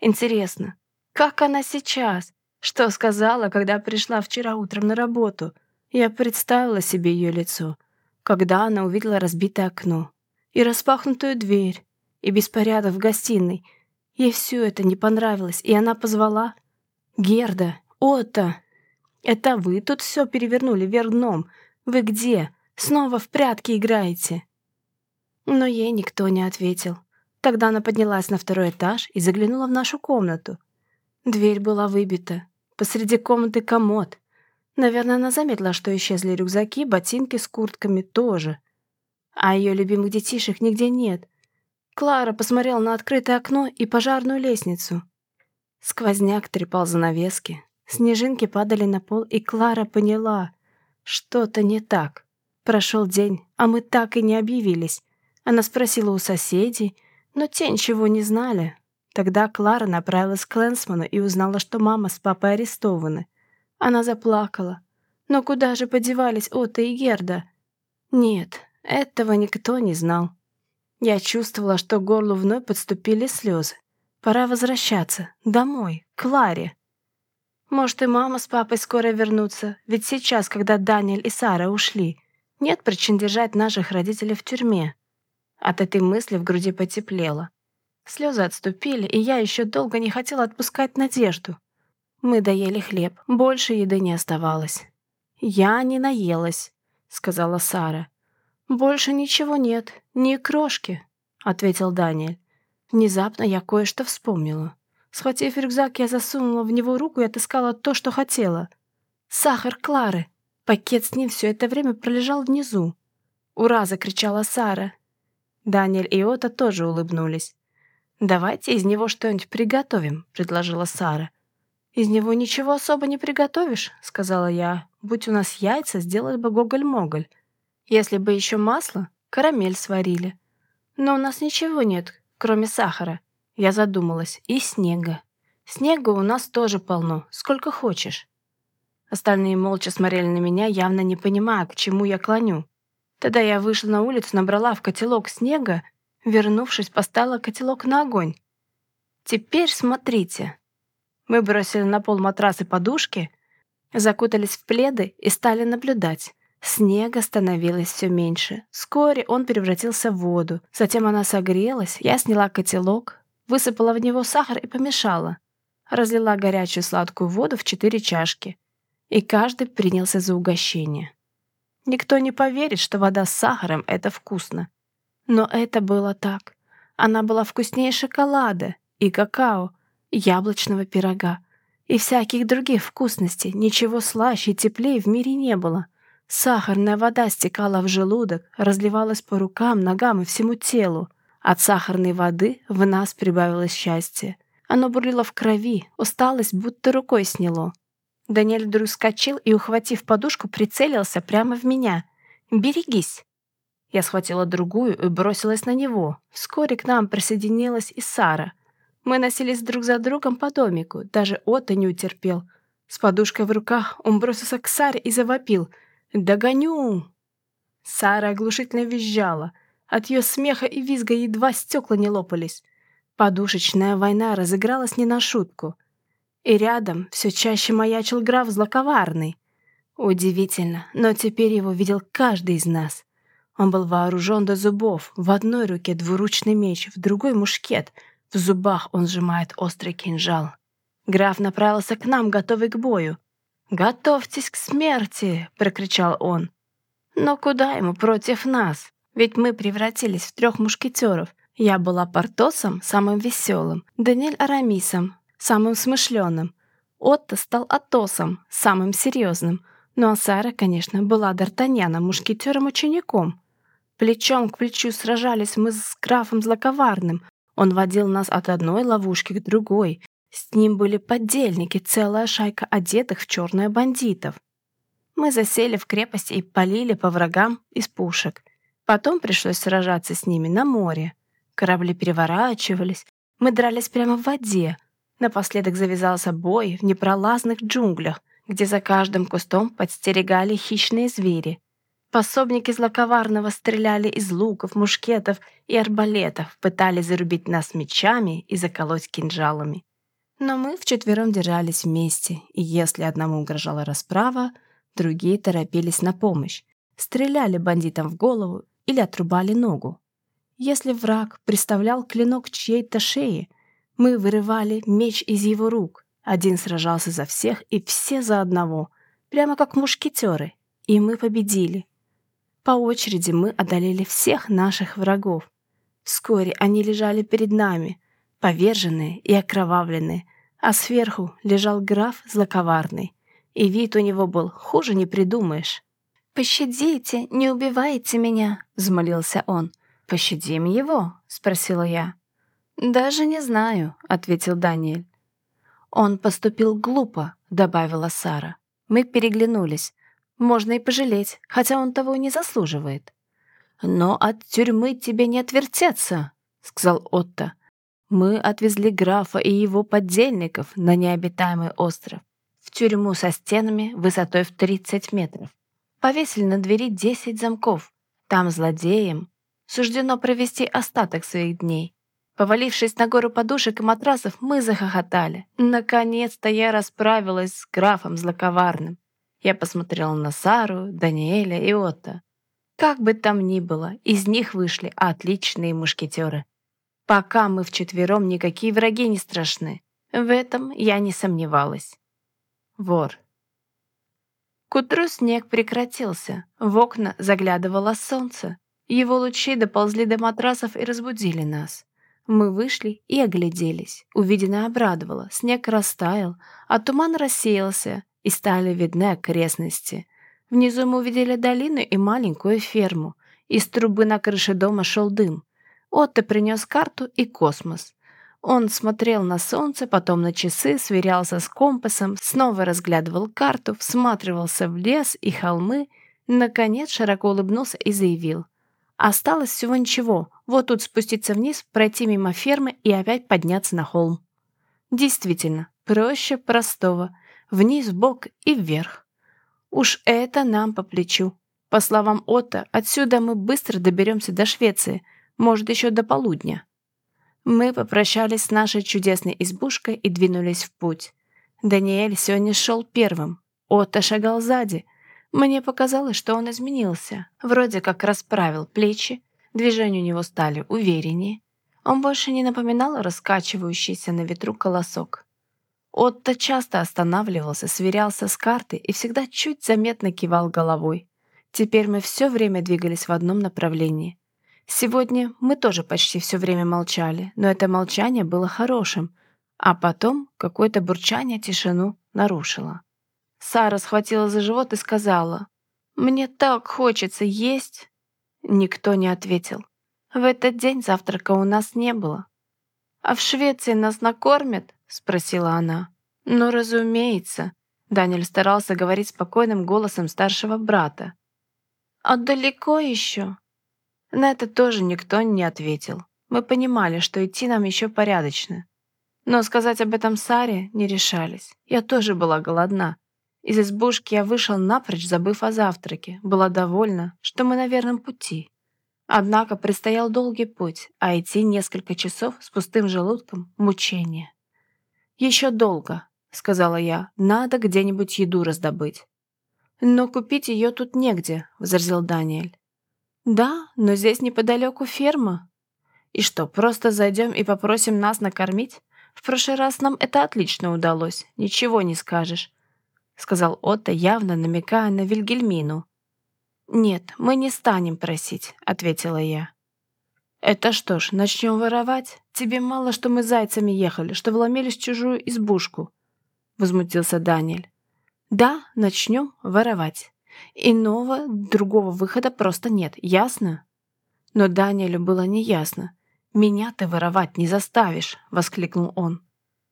Интересно, как она сейчас? Что сказала, когда пришла вчера утром на работу? Я представила себе ее лицо, когда она увидела разбитое окно и распахнутую дверь, и беспорядок в гостиной. Ей все это не понравилось, и она позвала «Герда, Отто, это вы тут все перевернули вверх дном? Вы где? Снова в прятки играете?» Но ей никто не ответил. Тогда она поднялась на второй этаж и заглянула в нашу комнату. Дверь была выбита. Посреди комнаты комод. Наверное, она заметила, что исчезли рюкзаки, ботинки с куртками тоже. А ее любимых детишек нигде нет. Клара посмотрела на открытое окно и пожарную лестницу. Сквозняк трепал занавески. Снежинки падали на пол, и Клара поняла, что-то не так. Прошел день, а мы так и не объявились. Она спросила у соседей, но те ничего не знали. Тогда Клара направилась к Лэнсману и узнала, что мама с папой арестованы. Она заплакала. Но куда же подевались Отто и Герда? Нет, этого никто не знал. Я чувствовала, что к горлу вновь подступили слезы. Пора возвращаться. Домой. К Кларе. Может, и мама с папой скоро вернутся, ведь сейчас, когда Даниэль и Сара ушли, нет причин держать наших родителей в тюрьме. От этой мысли в груди потеплело. Слезы отступили, и я еще долго не хотела отпускать надежду. Мы доели хлеб, больше еды не оставалось. «Я не наелась», — сказала Сара. «Больше ничего нет, ни крошки», — ответил Даниэль. Внезапно я кое-что вспомнила. Схватив рюкзак, я засунула в него руку и отыскала то, что хотела. «Сахар Клары», Пакет с ним все это время пролежал внизу. «Ура!» — закричала Сара. Даниэль и Ота тоже улыбнулись. «Давайте из него что-нибудь приготовим», — предложила Сара. «Из него ничего особо не приготовишь», — сказала я. «Будь у нас яйца, сделали бы гоголь-моголь. Если бы еще масло, карамель сварили. Но у нас ничего нет, кроме сахара. Я задумалась. И снега. Снега у нас тоже полно, сколько хочешь. Остальные молча смотрели на меня, явно не понимая, к чему я клоню. Тогда я вышла на улицу, набрала в котелок снега, вернувшись, поставила котелок на огонь. Теперь смотрите. Мы бросили на пол матрасы подушки, закутались в пледы и стали наблюдать. Снега становилось все меньше. Вскоре он превратился в воду. Затем она согрелась, я сняла котелок, высыпала в него сахар и помешала. Разлила горячую сладкую воду в четыре чашки. И каждый принялся за угощение. Никто не поверит, что вода с сахаром — это вкусно. Но это было так. Она была вкуснее шоколада и какао, яблочного пирога и всяких других вкусностей. Ничего слаще и теплее в мире не было — Сахарная вода стекала в желудок, разливалась по рукам, ногам и всему телу. От сахарной воды в нас прибавилось счастье. Оно бурлило в крови, усталость будто рукой сняло. Даниэль вдруг скочил и, ухватив подушку, прицелился прямо в меня. «Берегись!» Я схватила другую и бросилась на него. Вскоре к нам присоединилась и Сара. Мы носились друг за другом по домику, даже Отто не утерпел. С подушкой в руках он бросился к Саре и завопил — «Догоню!» Сара оглушительно визжала. От ее смеха и визга едва стекла не лопались. Подушечная война разыгралась не на шутку. И рядом все чаще маячил граф злоковарный. Удивительно, но теперь его видел каждый из нас. Он был вооружен до зубов. В одной руке двуручный меч, в другой — мушкет. В зубах он сжимает острый кинжал. Граф направился к нам, готовый к бою. «Готовьтесь к смерти!» — прокричал он. «Но куда ему против нас? Ведь мы превратились в трех мушкетеров. Я была Портосом, самым веселым, Даниэль Арамисом, самым смышленым. Отто стал Атосом, самым серьезным. Ну а Сара, конечно, была Д'Артаньяном, мушкетером-учеником. Плечом к плечу сражались мы с графом Злоковарным. Он водил нас от одной ловушки к другой, с ним были подельники, целая шайка одетых в черное бандитов. Мы засели в крепости и полили по врагам из пушек. Потом пришлось сражаться с ними на море. Корабли переворачивались, мы дрались прямо в воде. Напоследок завязался бой в непролазных джунглях, где за каждым кустом подстерегали хищные звери. Пособники злоковарного стреляли из луков, мушкетов и арбалетов, пытались зарубить нас мечами и заколоть кинжалами. Но мы вчетвером держались вместе, и если одному угрожала расправа, другие торопились на помощь, стреляли бандитам в голову или отрубали ногу. Если враг приставлял клинок к чьей-то шее, мы вырывали меч из его рук. Один сражался за всех и все за одного, прямо как мушкетеры, и мы победили. По очереди мы одолели всех наших врагов. Вскоре они лежали перед нами — поверженные и окровавленные, а сверху лежал граф злоковарный, и вид у него был хуже не придумаешь. «Пощадите, не убивайте меня», — взмолился он. «Пощадим его?» — спросила я. «Даже не знаю», — ответил Даниэль. «Он поступил глупо», — добавила Сара. Мы переглянулись. Можно и пожалеть, хотя он того не заслуживает. «Но от тюрьмы тебе не отвертеться», — сказал Отто. Мы отвезли графа и его поддельников на необитаемый остров, в тюрьму со стенами высотой в 30 метров. Повесили на двери 10 замков. Там злодеям суждено провести остаток своих дней. Повалившись на гору подушек и матрасов, мы захохотали. Наконец-то я расправилась с графом злоковарным. Я посмотрела на Сару, Даниэля и Отто. Как бы там ни было, из них вышли отличные мушкетеры. Пока мы вчетвером, никакие враги не страшны. В этом я не сомневалась. Вор. К утру снег прекратился. В окна заглядывало солнце. Его лучи доползли до матрасов и разбудили нас. Мы вышли и огляделись. Увиденное обрадовало. Снег растаял, а туман рассеялся, и стали видны окрестности. Внизу мы увидели долину и маленькую ферму. Из трубы на крыше дома шел дым. Отто принес карту и космос. Он смотрел на солнце, потом на часы, сверялся с компасом, снова разглядывал карту, всматривался в лес и холмы, наконец широко улыбнулся и заявил. Осталось всего ничего. Вот тут спуститься вниз, пройти мимо фермы и опять подняться на холм. Действительно, проще простого. Вниз, бок и вверх. Уж это нам по плечу. По словам Отто, отсюда мы быстро доберемся до Швеции, может, еще до полудня. Мы попрощались с нашей чудесной избушкой и двинулись в путь. Даниэль сегодня шел первым. Отто шагал сзади — мне показалось, что он изменился. Вроде как расправил плечи, движения у него стали увереннее. Он больше не напоминал раскачивающийся на ветру колосок. Отто часто останавливался, сверялся с картой и всегда чуть заметно кивал головой. Теперь мы все время двигались в одном направлении. Сегодня мы тоже почти все время молчали, но это молчание было хорошим, а потом какое-то бурчание тишину нарушило. Сара схватила за живот и сказала, «Мне так хочется есть!» Никто не ответил. В этот день завтрака у нас не было. «А в Швеции нас накормят?» — спросила она. «Ну, разумеется», — Даниэль старался говорить спокойным голосом старшего брата. «А далеко еще?» На это тоже никто не ответил. Мы понимали, что идти нам еще порядочно. Но сказать об этом Саре не решались. Я тоже была голодна. Из избушки я вышел напрочь, забыв о завтраке. Была довольна, что мы на верном пути. Однако предстоял долгий путь, а идти несколько часов с пустым желудком — мучение. «Еще долго», — сказала я, — «надо где-нибудь еду раздобыть». «Но купить ее тут негде», — возразил Даниэль. «Да, но здесь неподалеку ферма». «И что, просто зайдем и попросим нас накормить? В прошлый раз нам это отлично удалось, ничего не скажешь сказал Отто, явно намекая на Вильгельмину. «Нет, мы не станем просить», — ответила я. «Это что ж, начнем воровать? Тебе мало, что мы зайцами ехали, что вломились в чужую избушку», — возмутился Даниэль. «Да, начнем воровать. Иного, другого выхода просто нет, ясно?» Но Даниэлю было неясно. «Меня ты воровать не заставишь», — воскликнул он.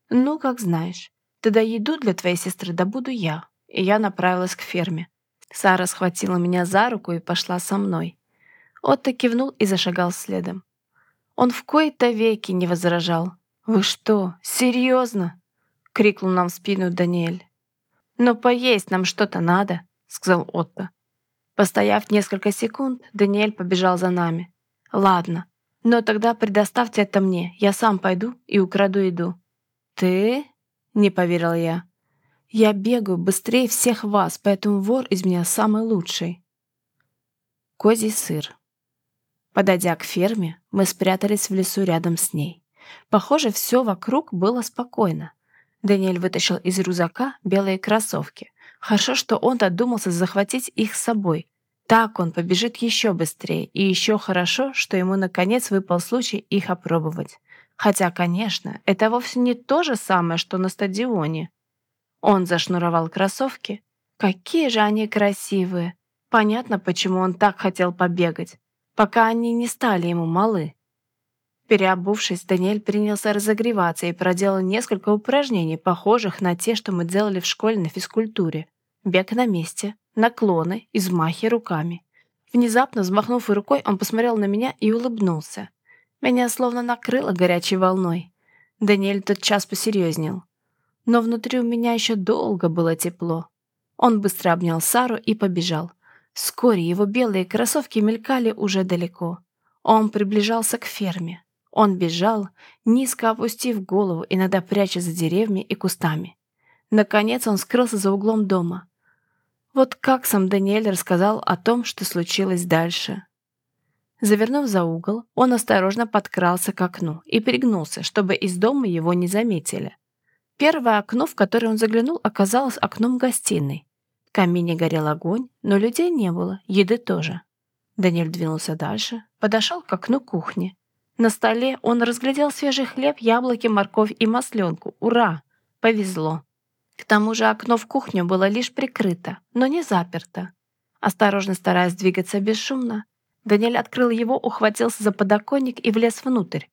«Ну, как знаешь. Тогда еду для твоей сестры добуду я». И я направилась к ферме. Сара схватила меня за руку и пошла со мной. Отто кивнул и зашагал следом. Он в кои-то веки не возражал. «Вы что, серьезно?» — крикнул нам в спину Даниэль. «Но поесть нам что-то надо», — сказал Отто. Постояв несколько секунд, Даниэль побежал за нами. «Ладно, но тогда предоставьте это мне, я сам пойду и украду еду». «Ты?» Не поверил я. Я бегаю быстрее всех вас, поэтому вор из меня самый лучший. Козий сыр. Подойдя к ферме, мы спрятались в лесу рядом с ней. Похоже, все вокруг было спокойно. Даниэль вытащил из рюкзака белые кроссовки. Хорошо, что он додумался захватить их с собой. Так он побежит еще быстрее, и еще хорошо, что ему наконец выпал случай их опробовать. Хотя, конечно, это вовсе не то же самое, что на стадионе. Он зашнуровал кроссовки. Какие же они красивые! Понятно, почему он так хотел побегать, пока они не стали ему малы. Переобувшись, Даниэль принялся разогреваться и проделал несколько упражнений, похожих на те, что мы делали в школе на физкультуре. Бег на месте, наклоны и взмахи руками. Внезапно, взмахнув рукой, он посмотрел на меня и улыбнулся. Меня словно накрыло горячей волной. Даниэль тот час посерьезнел. Но внутри у меня еще долго было тепло. Он быстро обнял Сару и побежал. Вскоре его белые кроссовки мелькали уже далеко. Он приближался к ферме. Он бежал, низко опустив голову, иногда пряча за деревьями и кустами. Наконец он скрылся за углом дома. Вот как сам Даниэль рассказал о том, что случилось дальше. Завернув за угол, он осторожно подкрался к окну и пригнулся, чтобы из дома его не заметили. Первое окно, в которое он заглянул, оказалось окном гостиной. В камине горел огонь, но людей не было, еды тоже. Даниэль двинулся дальше, подошел к окну кухни. На столе он разглядел свежий хлеб, яблоки, морковь и масленку. Ура! Повезло. К тому же окно в кухню было лишь прикрыто, но не заперто. Осторожно стараясь двигаться бесшумно, Даниэль открыл его, ухватился за подоконник и влез внутрь.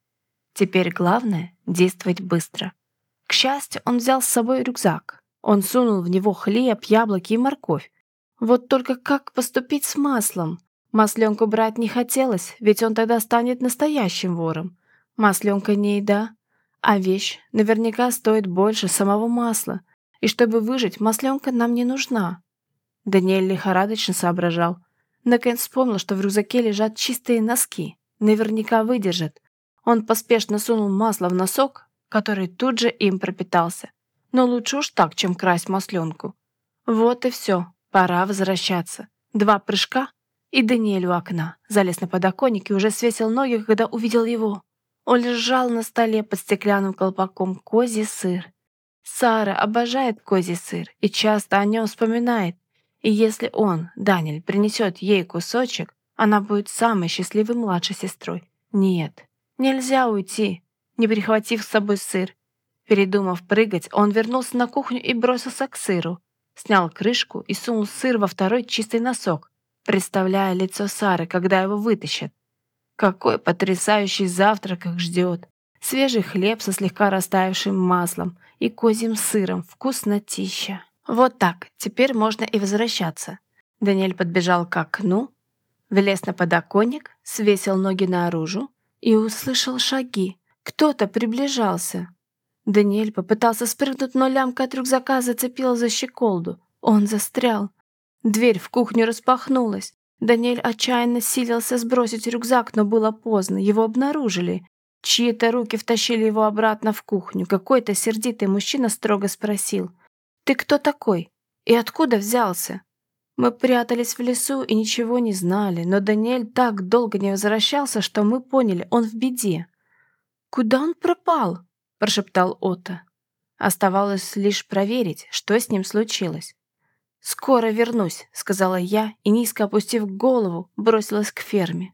Теперь главное — действовать быстро. К счастью, он взял с собой рюкзак. Он сунул в него хлеб, яблоки и морковь. Вот только как поступить с маслом? Масленку брать не хотелось, ведь он тогда станет настоящим вором. Масленка не еда, а вещь наверняка стоит больше самого масла. И чтобы выжить, масленка нам не нужна. Даниэль лихорадочно соображал. Наконец вспомнил, что в рюкзаке лежат чистые носки. Наверняка выдержат. Он поспешно сунул масло в носок, который тут же им пропитался. Но лучше уж так, чем красть масленку. Вот и все. Пора возвращаться. Два прыжка, и Даниэль у окна. Залез на подоконник и уже свесил ноги, когда увидел его. Он лежал на столе под стеклянным колпаком козий сыр. Сара обожает козий сыр и часто о нем вспоминает. И если он, Даниэль, принесет ей кусочек, она будет самой счастливой младшей сестрой. Нет, нельзя уйти, не прихватив с собой сыр. Передумав прыгать, он вернулся на кухню и бросился к сыру. Снял крышку и сунул сыр во второй чистый носок, представляя лицо Сары, когда его вытащат. Какой потрясающий завтрак их ждет! Свежий хлеб со слегка растаявшим маслом и козьим сыром, вкуснотища. Вот так, теперь можно и возвращаться. Даниэль подбежал к окну, влез на подоконник, свесил ноги наружу и услышал шаги. Кто-то приближался. Даниэль попытался спрыгнуть, но лямка от рюкзака зацепила за щеколду. Он застрял. Дверь в кухню распахнулась. Даниэль отчаянно силился сбросить рюкзак, но было поздно. Его обнаружили. Чьи-то руки втащили его обратно в кухню. Какой-то сердитый мужчина строго спросил. «Ты кто такой? И откуда взялся?» Мы прятались в лесу и ничего не знали, но Даниэль так долго не возвращался, что мы поняли, он в беде. «Куда он пропал?» – прошептал Отто. Оставалось лишь проверить, что с ним случилось. «Скоро вернусь», — сказала я и, низко опустив голову, бросилась к ферме.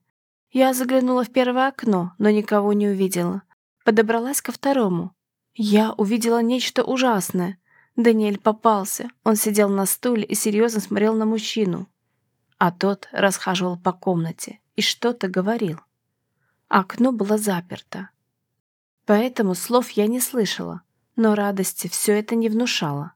Я заглянула в первое окно, но никого не увидела. Подобралась ко второму. Я увидела нечто ужасное. Даниэль попался. Он сидел на стуле и серьезно смотрел на мужчину. А тот расхаживал по комнате и что-то говорил. Окно было заперто. Поэтому слов я не слышала, но радости все это не внушало.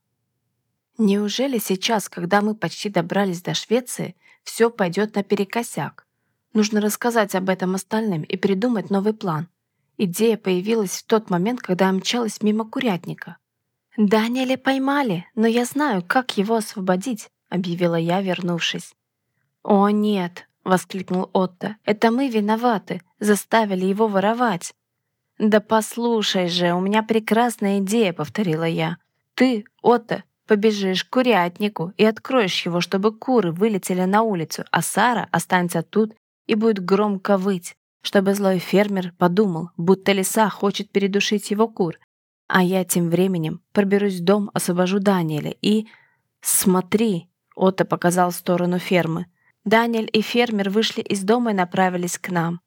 Неужели сейчас, когда мы почти добрались до Швеции, все пойдет наперекосяк? Нужно рассказать об этом остальным и придумать новый план. Идея появилась в тот момент, когда я мчалась мимо курятника. «Даниэля поймали, но я знаю, как его освободить», — объявила я, вернувшись. «О, нет!» — воскликнул Отто. «Это мы виноваты, заставили его воровать». «Да послушай же, у меня прекрасная идея», — повторила я. «Ты, Отто, Побежишь к курятнику и откроешь его, чтобы куры вылетели на улицу, а Сара останется тут и будет громко выть, чтобы злой фермер подумал, будто лиса хочет передушить его кур. А я тем временем проберусь в дом, освобожу Даниэля и... Смотри, Отто показал сторону фермы. Даниэль и фермер вышли из дома и направились к нам.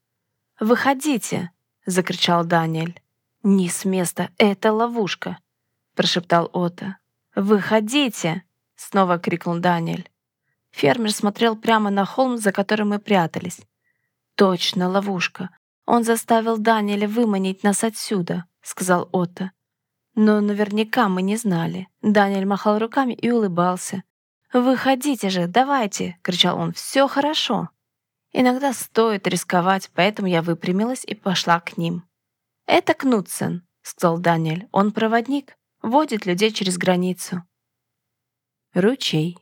«Выходите!» — закричал Даниэль. «Не с места, это ловушка!» — прошептал Отто. «Выходите!» — снова крикнул Даниэль. Фермер смотрел прямо на холм, за которым мы прятались. «Точно, ловушка. Он заставил Даниэля выманить нас отсюда», — сказал Отто. Но наверняка мы не знали. Даниэль махал руками и улыбался. «Выходите же, давайте!» — кричал он. «Все хорошо!» Иногда стоит рисковать, поэтому я выпрямилась и пошла к ним. «Это Кнутсен», — сказал Даниэль. «Он проводник» водит людей через границу. Ручей.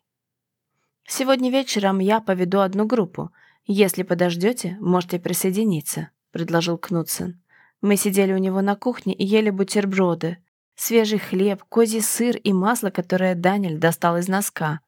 Сегодня вечером я поведу одну группу. Если подождете, можете присоединиться, предложил Кнутсен. Мы сидели у него на кухне и ели бутерброды. Свежий хлеб, козий сыр и масло, которое Даниэль достал из носка.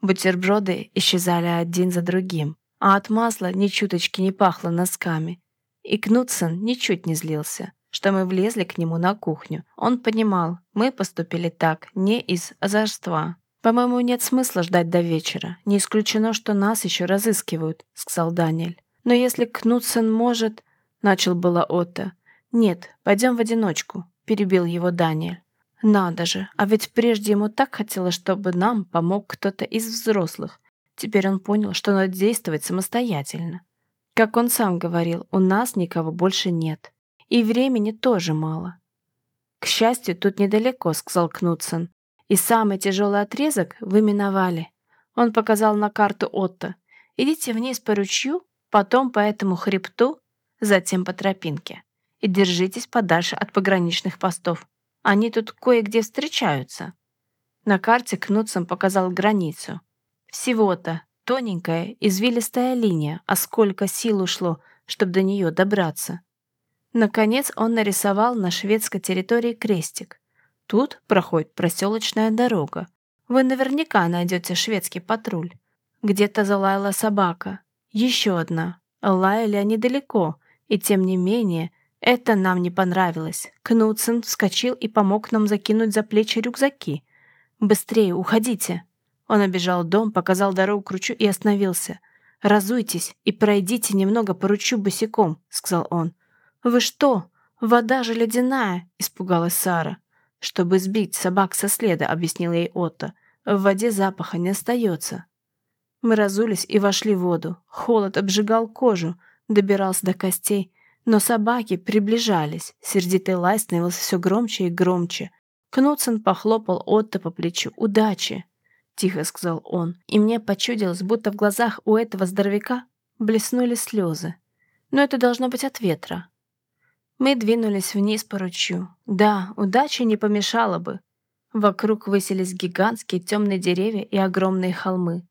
Бутерброды исчезали один за другим, а от масла ни чуточки не пахло носками. И Кнутсен ничуть не злился что мы влезли к нему на кухню. Он понимал, мы поступили так не из озорства. «По-моему, нет смысла ждать до вечера. Не исключено, что нас еще разыскивают», — сказал Даниэль. «Но если Кнутсен может...» — начал было Отто. «Нет, пойдем в одиночку», — перебил его Даниэль. «Надо же, а ведь прежде ему так хотелось, чтобы нам помог кто-то из взрослых. Теперь он понял, что надо действовать самостоятельно. Как он сам говорил, у нас никого больше нет. И времени тоже мало. «К счастью, тут недалеко», — сказал Кнутсон. «И самый тяжелый отрезок вы миновали». Он показал на карту Отто. Идите вниз по ручью, потом по этому хребту, затем по тропинке. И держитесь подальше от пограничных постов. Они тут кое-где встречаются». На карте Кнутсон показал границу. Всего-то тоненькая, извилистая линия, а сколько сил ушло, чтобы до нее добраться. Наконец он нарисовал на шведской территории крестик. Тут проходит проселочная дорога. Вы наверняка найдете шведский патруль. Где-то залаяла собака. Еще одна. Лаяли они далеко, и тем не менее, это нам не понравилось. Кнутсен вскочил и помог нам закинуть за плечи рюкзаки. «Быстрее, уходите!» Он обежал дом, показал дорогу к ручью и остановился. «Разуйтесь и пройдите немного по ручью босиком», — сказал он. «Вы что? Вода же ледяная!» — испугалась Сара. «Чтобы сбить собак со следа», — объяснил ей Отто. «В воде запаха не остается». Мы разулись и вошли в воду. Холод обжигал кожу, добирался до костей. Но собаки приближались. Сердитый лай становился все громче и громче. Кнутсон похлопал Отто по плечу. «Удачи!» — тихо сказал он. И мне почудилось, будто в глазах у этого здоровяка блеснули слезы. Но это должно быть от ветра. Мы двинулись вниз по ручью. Да, удача не помешала бы. Вокруг высились гигантские темные деревья и огромные холмы.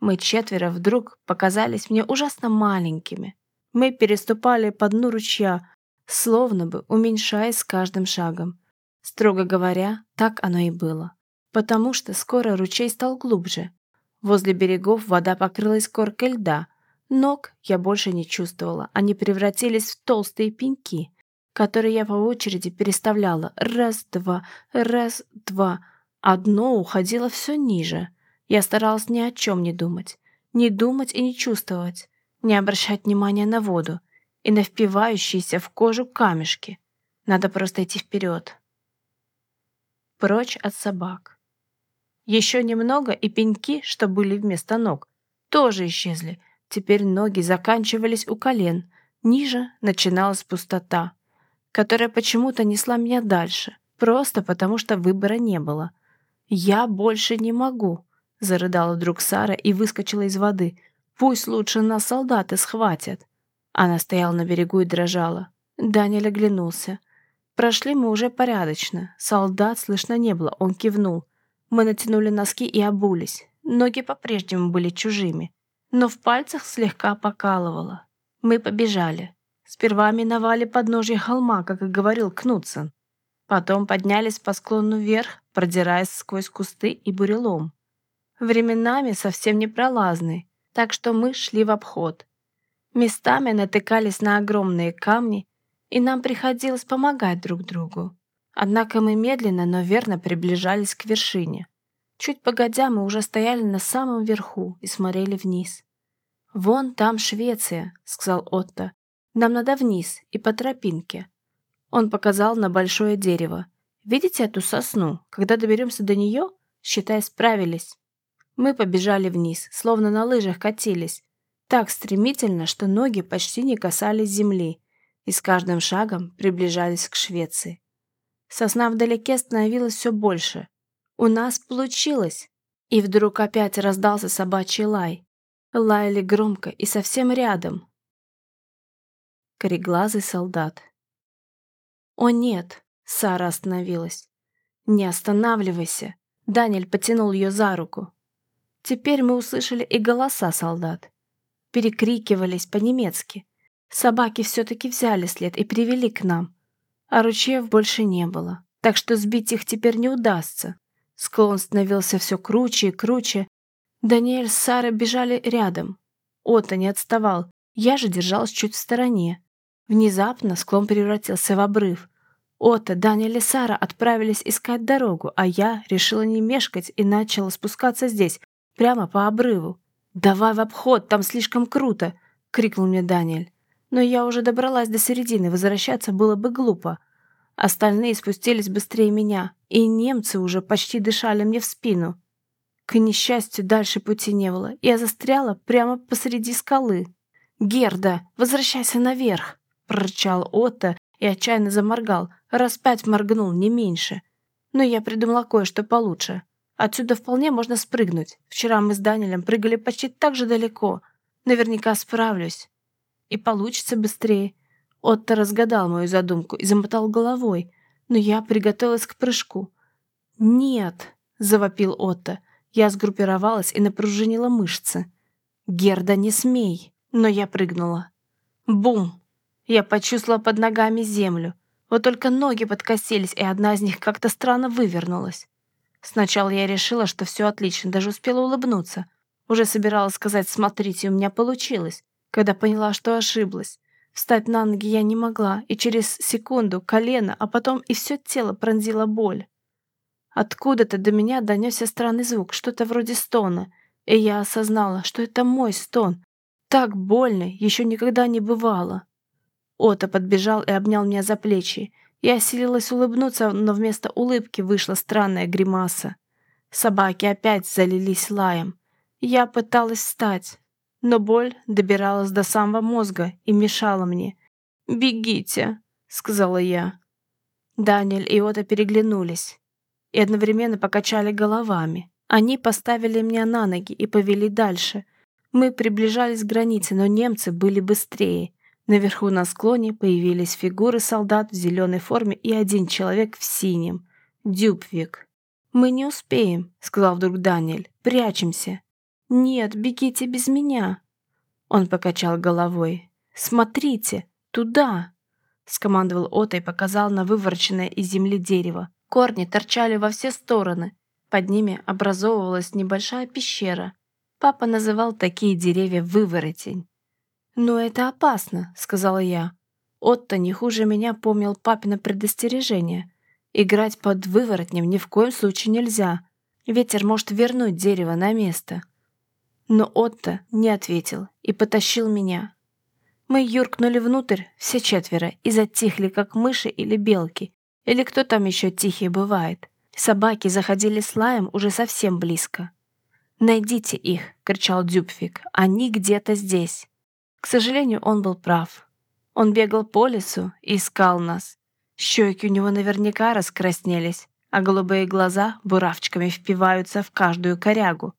Мы четверо вдруг показались мне ужасно маленькими. Мы переступали по дну ручья, словно бы уменьшаясь с каждым шагом. Строго говоря, так оно и было. Потому что скоро ручей стал глубже. Возле берегов вода покрылась коркой льда. Ног я больше не чувствовала, они превратились в толстые пеньки, которые я по очереди переставляла. Раз-два, раз-два. Одно уходило все ниже — я старалась ни о чем не думать. Не думать и не чувствовать. Не обращать внимания на воду и на впивающиеся в кожу камешки. Надо просто идти вперед. Прочь от собак. Еще немного, и пеньки, что были вместо ног, тоже исчезли. Теперь ноги заканчивались у колен. Ниже начиналась пустота, которая почему-то несла меня дальше, просто потому что выбора не было. Я больше не могу. Зарыдала вдруг Сара и выскочила из воды. «Пусть лучше нас солдаты схватят!» Она стояла на берегу и дрожала. Даниэль оглянулся. Прошли мы уже порядочно. Солдат слышно не было, он кивнул. Мы натянули носки и обулись. Ноги по-прежнему были чужими, но в пальцах слегка покалывало. Мы побежали. Сперва миновали подножье холма, как и говорил Кнутсон. Потом поднялись по склону вверх, продираясь сквозь кусты и бурелом временами совсем непролазный, так что мы шли в обход. Местами натыкались на огромные камни, и нам приходилось помогать друг другу. Однако мы медленно, но верно приближались к вершине. Чуть погодя, мы уже стояли на самом верху и смотрели вниз. «Вон там Швеция», — сказал Отто. «Нам надо вниз и по тропинке». Он показал на большое дерево. «Видите эту сосну? Когда доберемся до нее, считай, справились». Мы побежали вниз, словно на лыжах катились. Так стремительно, что ноги почти не касались земли, и с каждым шагом приближались к Швеции. Сосна вдалеке становилась все больше. У нас получилось! И вдруг опять раздался собачий лай. Лаяли громко и совсем рядом. Кореглазый солдат. «О нет!» — Сара остановилась. «Не останавливайся!» Даниэль потянул ее за руку. Теперь мы услышали и голоса солдат. Перекрикивались по-немецки. Собаки все-таки взяли след и привели к нам. А ручьев больше не было, так что сбить их теперь не удастся. Склон становился все круче и круче. Даниэль с Сарой бежали рядом. Отто не отставал, я же держалась чуть в стороне. Внезапно склон превратился в обрыв. Отто, Даниэль и Сара отправились искать дорогу, а я решила не мешкать и начала спускаться здесь, прямо по обрыву. «Давай в обход, там слишком круто!» — крикнул мне Даниэль. Но я уже добралась до середины, возвращаться было бы глупо. Остальные спустились быстрее меня, и немцы уже почти дышали мне в спину. К несчастью, дальше пути не было. Я застряла прямо посреди скалы. «Герда, возвращайся наверх!» — прорычал Отто и отчаянно заморгал. Раз пять моргнул, не меньше. Но я придумала кое-что получше. Отсюда вполне можно спрыгнуть. Вчера мы с Даниэлем прыгали почти так же далеко. Наверняка справлюсь. И получится быстрее. Отто разгадал мою задумку и замотал головой, но я приготовилась к прыжку. «Нет!» — завопил Отто. Я сгруппировалась и напружинила мышцы. «Герда, не смей!» Но я прыгнула. Бум! Я почувствовала под ногами землю. Вот только ноги подкосились, и одна из них как-то странно вывернулась. Сначала я решила, что все отлично, даже успела улыбнуться. Уже собиралась сказать «смотрите, у меня получилось», когда поняла, что ошиблась. Встать на ноги я не могла, и через секунду колено, а потом и все тело пронзила боль. Откуда-то до меня донесся странный звук, что-то вроде стона, и я осознала, что это мой стон. Так больно еще никогда не бывало. Ота подбежал и обнял меня за плечи. Я осилилась улыбнуться, но вместо улыбки вышла странная гримаса. Собаки опять залились лаем. Я пыталась встать, но боль добиралась до самого мозга и мешала мне. «Бегите», — сказала я. Даниэль и Ота переглянулись и одновременно покачали головами. Они поставили меня на ноги и повели дальше. Мы приближались к границе, но немцы были быстрее. Наверху на склоне появились фигуры солдат в зеленой форме и один человек в синем. Дюбвик. «Мы не успеем», — сказал вдруг Даниэль. «Прячемся». «Нет, бегите без меня». Он покачал головой. «Смотрите, туда!» Скомандовал Ота и показал на вывороченное из земли дерево. Корни торчали во все стороны. Под ними образовывалась небольшая пещера. Папа называл такие деревья выворотень. «Но это опасно», — сказала я. Отто не хуже меня помнил папино предостережение. Играть под выворотнем ни в коем случае нельзя. Ветер может вернуть дерево на место. Но Отто не ответил и потащил меня. Мы юркнули внутрь, все четверо, и затихли, как мыши или белки, или кто там еще тихий бывает. Собаки заходили с лаем уже совсем близко. «Найдите их!» — кричал Дюбфик. «Они где-то здесь!» К сожалению, он был прав. Он бегал по лесу и искал нас. Щеки у него наверняка раскраснелись, а голубые глаза буравчиками впиваются в каждую корягу.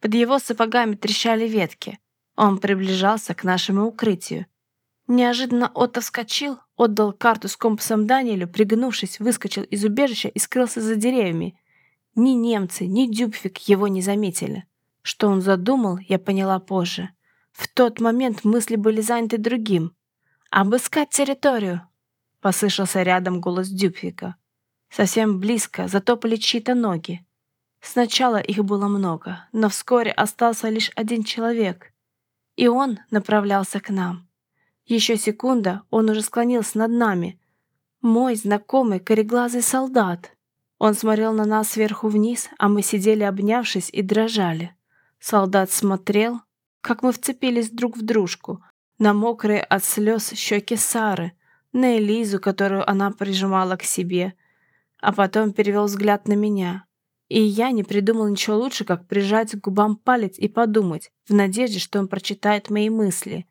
Под его сапогами трещали ветки. Он приближался к нашему укрытию. Неожиданно Отто вскочил, отдал карту с компасом Даниэлю, пригнувшись, выскочил из убежища и скрылся за деревьями. Ни немцы, ни Дюбфик его не заметили. Что он задумал, я поняла позже. В тот момент мысли были заняты другим. «Обыскать территорию!» — послышался рядом голос Дюбфика. Совсем близко затопали чьи-то ноги. Сначала их было много, но вскоре остался лишь один человек. И он направлялся к нам. Еще секунда, он уже склонился над нами. Мой знакомый кореглазый солдат. Он смотрел на нас сверху вниз, а мы сидели обнявшись и дрожали. Солдат смотрел, как мы вцепились друг в дружку, на мокрые от слез щеки Сары, на Элизу, которую она прижимала к себе, а потом перевел взгляд на меня. И я не придумал ничего лучше, как прижать к губам палец и подумать, в надежде, что он прочитает мои мысли.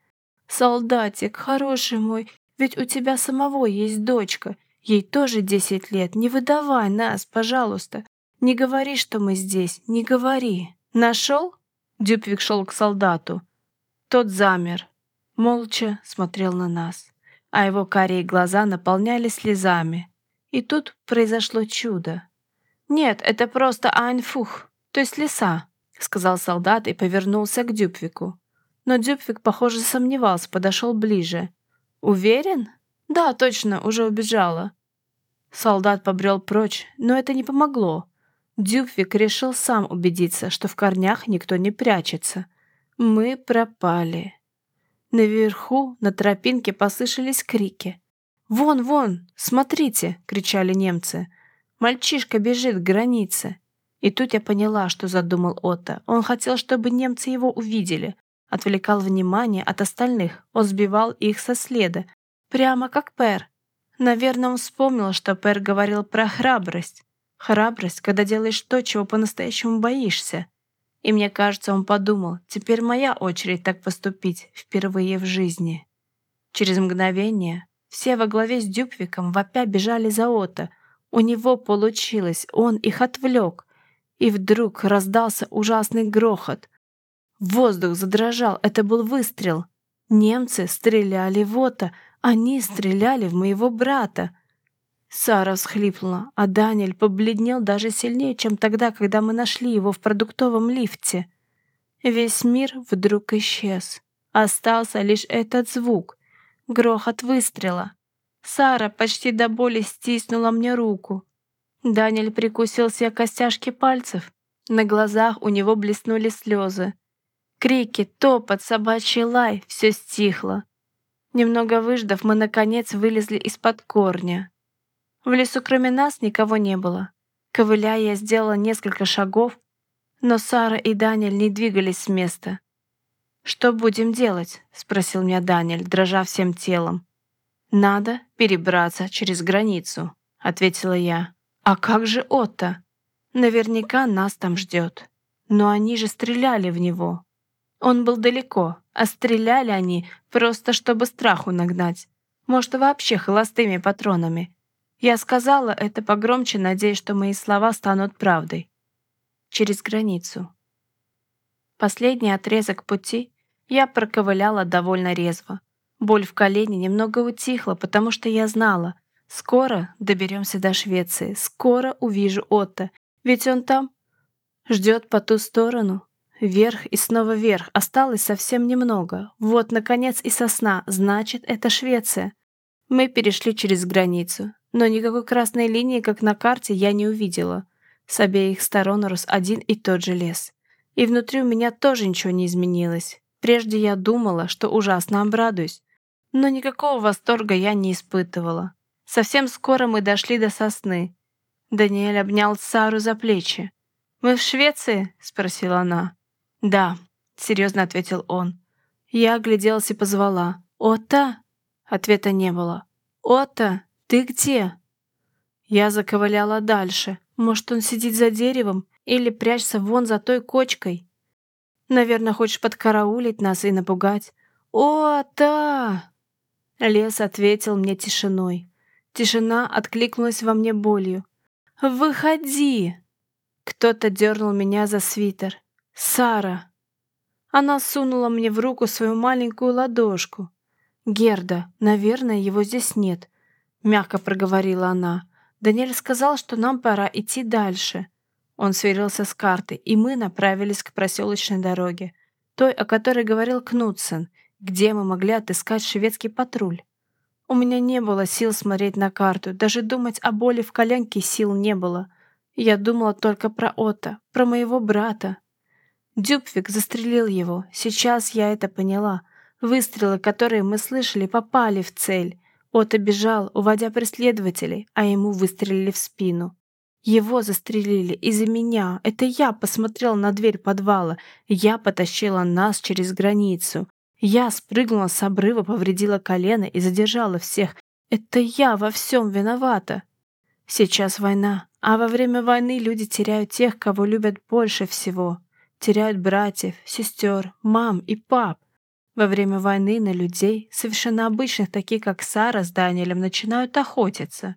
«Солдатик, хороший мой, ведь у тебя самого есть дочка. Ей тоже десять лет. Не выдавай нас, пожалуйста. Не говори, что мы здесь. Не говори. Нашел?» Дюпвик шел к солдату. Тот замер. Молча смотрел на нас. А его карие глаза наполнялись слезами. И тут произошло чудо. «Нет, это просто Айнфух, то есть лиса», — сказал солдат и повернулся к Дюпвику. Но Дюпвик, похоже, сомневался, подошел ближе. «Уверен?» «Да, точно, уже убежала». Солдат побрел прочь, но это не помогло. Дюпвик решил сам убедиться, что в корнях никто не прячется. Мы пропали. Наверху, на тропинке, послышались крики. «Вон, вон, смотрите!» — кричали немцы. Мальчишка бежит к границе. И тут я поняла, что задумал Отто. Он хотел, чтобы немцы его увидели. Отвлекал внимание от остальных. Он сбивал их со следа. Прямо как Пер. Наверное, он вспомнил, что Пер говорил про храбрость. Храбрость, когда делаешь то, чего по-настоящему боишься. И мне кажется, он подумал, теперь моя очередь так поступить впервые в жизни. Через мгновение все во главе с Дюбвиком вопя бежали за Отто, у него получилось, он их отвлек. И вдруг раздался ужасный грохот. Воздух задрожал, это был выстрел. Немцы стреляли в Ота, они стреляли в моего брата. Сара всхлипнула, а Даниэль побледнел даже сильнее, чем тогда, когда мы нашли его в продуктовом лифте. Весь мир вдруг исчез. Остался лишь этот звук. Грохот выстрела. Сара почти до боли стиснула мне руку. Даниэль прикусил все костяшки пальцев. На глазах у него блеснули слезы. Крики, топот, собачий лай — все стихло. Немного выждав, мы, наконец, вылезли из-под корня. В лесу кроме нас никого не было. Ковыляя, я сделала несколько шагов, но Сара и Даниэль не двигались с места. «Что будем делать?» — спросил меня Даниэль, дрожа всем телом. «Надо перебраться через границу», — ответила я. «А как же Отто? Наверняка нас там ждет. Но они же стреляли в него. Он был далеко, а стреляли они просто, чтобы страху нагнать. Может, вообще холостыми патронами. Я сказала это погромче, надеясь, что мои слова станут правдой. Через границу. Последний отрезок пути я проковыляла довольно резво. Боль в колене немного утихла, потому что я знала, скоро доберемся до Швеции, скоро увижу Отто, ведь он там ждет по ту сторону. Вверх и снова вверх, осталось совсем немного. Вот, наконец, и сосна, значит, это Швеция. Мы перешли через границу, но никакой красной линии, как на карте, я не увидела. С обеих сторон рос один и тот же лес. И внутри у меня тоже ничего не изменилось. Прежде я думала, что ужасно обрадуюсь, но никакого восторга я не испытывала. Совсем скоро мы дошли до сосны. Даниэль обнял Сару за плечи. «Мы в Швеции?» — спросила она. «Да», — серьезно ответил он. Я огляделась и позвала. «Ота?» Ответа не было. «Ота, ты где?» Я заковыляла дальше. Может, он сидит за деревом или прячется вон за той кочкой. Наверное, хочешь подкараулить нас и напугать. «О, та!» Лес ответил мне тишиной. Тишина откликнулась во мне болью. «Выходи!» Кто-то дернул меня за свитер. «Сара!» Она сунула мне в руку свою маленькую ладошку. «Герда, наверное, его здесь нет», — мягко проговорила она. «Даниэль сказал, что нам пора идти дальше». Он сверился с картой, и мы направились к проселочной дороге, той, о которой говорил Кнутсен, где мы могли отыскать шведский патруль. У меня не было сил смотреть на карту, даже думать о боли в коленке сил не было. Я думала только про Ота, про моего брата. Дюбвик застрелил его, сейчас я это поняла. Выстрелы, которые мы слышали, попали в цель. Ота бежал, уводя преследователей, а ему выстрелили в спину. Его застрелили из-за меня. Это я посмотрела на дверь подвала. Я потащила нас через границу. Я спрыгнула с обрыва, повредила колено и задержала всех. Это я во всем виновата. Сейчас война, а во время войны люди теряют тех, кого любят больше всего. Теряют братьев, сестер, мам и пап. Во время войны на людей, совершенно обычных, таких как Сара с Даниэлем, начинают охотиться.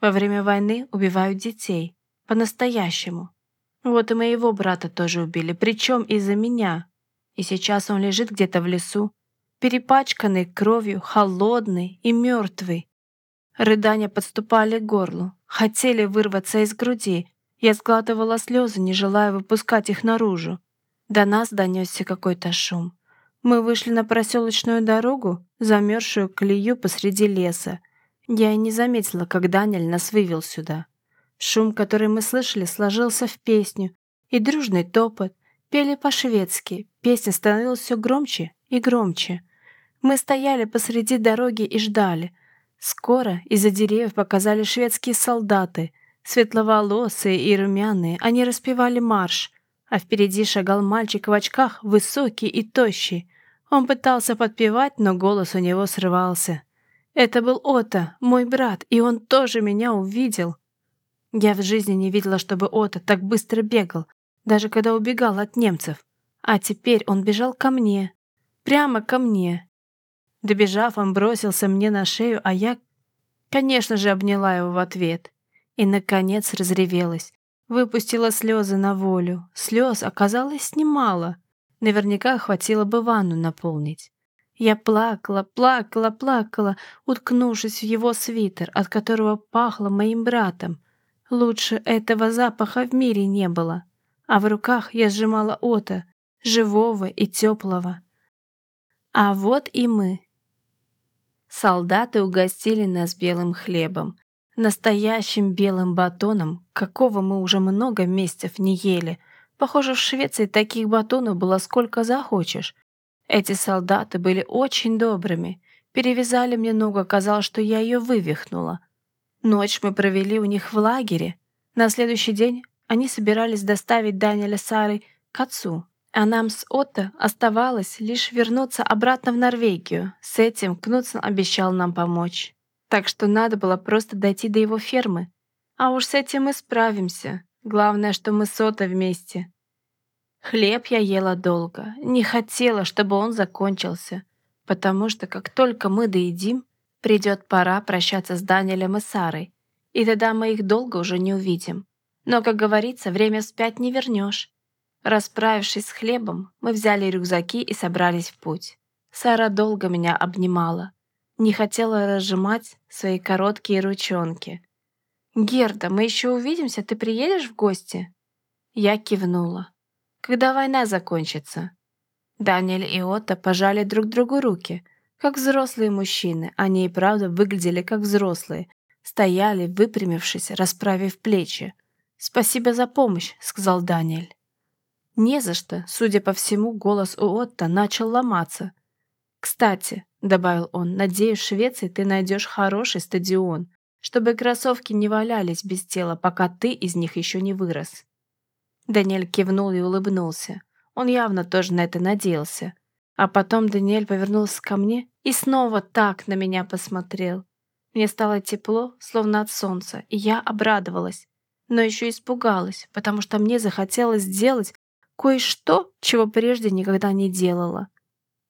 Во время войны убивают детей. По-настоящему. Вот и моего брата тоже убили, причем из-за меня. И сейчас он лежит где-то в лесу, перепачканный кровью, холодный и мертвый. Рыдания подступали к горлу, хотели вырваться из груди. Я сглатывала слезы, не желая выпускать их наружу. До нас донесся какой-то шум. Мы вышли на проселочную дорогу, замерзшую колею посреди леса, я и не заметила, как Даниэль нас вывел сюда. Шум, который мы слышали, сложился в песню, и дружный топот. Пели по-шведски, песня становилась все громче и громче. Мы стояли посреди дороги и ждали. Скоро из-за деревьев показали шведские солдаты, светловолосые и румяные. Они распевали марш, а впереди шагал мальчик в очках, высокий и тощий. Он пытался подпевать, но голос у него срывался. Это был Ота, мой брат, и он тоже меня увидел. Я в жизни не видела, чтобы Ота так быстро бегал, даже когда убегал от немцев. А теперь он бежал ко мне. Прямо ко мне. Добежав, он бросился мне на шею, а я, конечно же, обняла его в ответ. И, наконец, разревелась. Выпустила слезы на волю. Слез оказалось немало. Наверняка хватило бы ванну наполнить. Я плакала, плакала, плакала, уткнувшись в его свитер, от которого пахло моим братом. Лучше этого запаха в мире не было. А в руках я сжимала Ота, живого и теплого. А вот и мы. Солдаты угостили нас белым хлебом, настоящим белым батоном, какого мы уже много месяцев не ели. Похоже, в Швеции таких батонов было сколько захочешь. Эти солдаты были очень добрыми. Перевязали мне ногу, оказалось, что я ее вывихнула. Ночь мы провели у них в лагере. На следующий день они собирались доставить Даниэля Сары к отцу. А нам с Отто оставалось лишь вернуться обратно в Норвегию. С этим Кнутсон обещал нам помочь. Так что надо было просто дойти до его фермы. А уж с этим мы справимся. Главное, что мы с Отто вместе. Хлеб я ела долго, не хотела, чтобы он закончился, потому что как только мы доедим, придет пора прощаться с Даниэлем и Сарой, и тогда мы их долго уже не увидим. Но, как говорится, время вспять не вернешь. Расправившись с хлебом, мы взяли рюкзаки и собрались в путь. Сара долго меня обнимала, не хотела разжимать свои короткие ручонки. «Герда, мы еще увидимся, ты приедешь в гости?» Я кивнула когда война закончится. Даниэль и Отто пожали друг другу руки. Как взрослые мужчины, они и правда выглядели как взрослые. Стояли, выпрямившись, расправив плечи. «Спасибо за помощь», — сказал Даниэль. «Не за что», — судя по всему, голос у Отто начал ломаться. «Кстати», — добавил он, — «надеюсь, в Швеции ты найдешь хороший стадион, чтобы кроссовки не валялись без тела, пока ты из них еще не вырос». Даниэль кивнул и улыбнулся. Он явно тоже на это надеялся. А потом Даниэль повернулся ко мне и снова так на меня посмотрел. Мне стало тепло, словно от солнца, и я обрадовалась. Но еще испугалась, потому что мне захотелось сделать кое-что, чего прежде никогда не делала.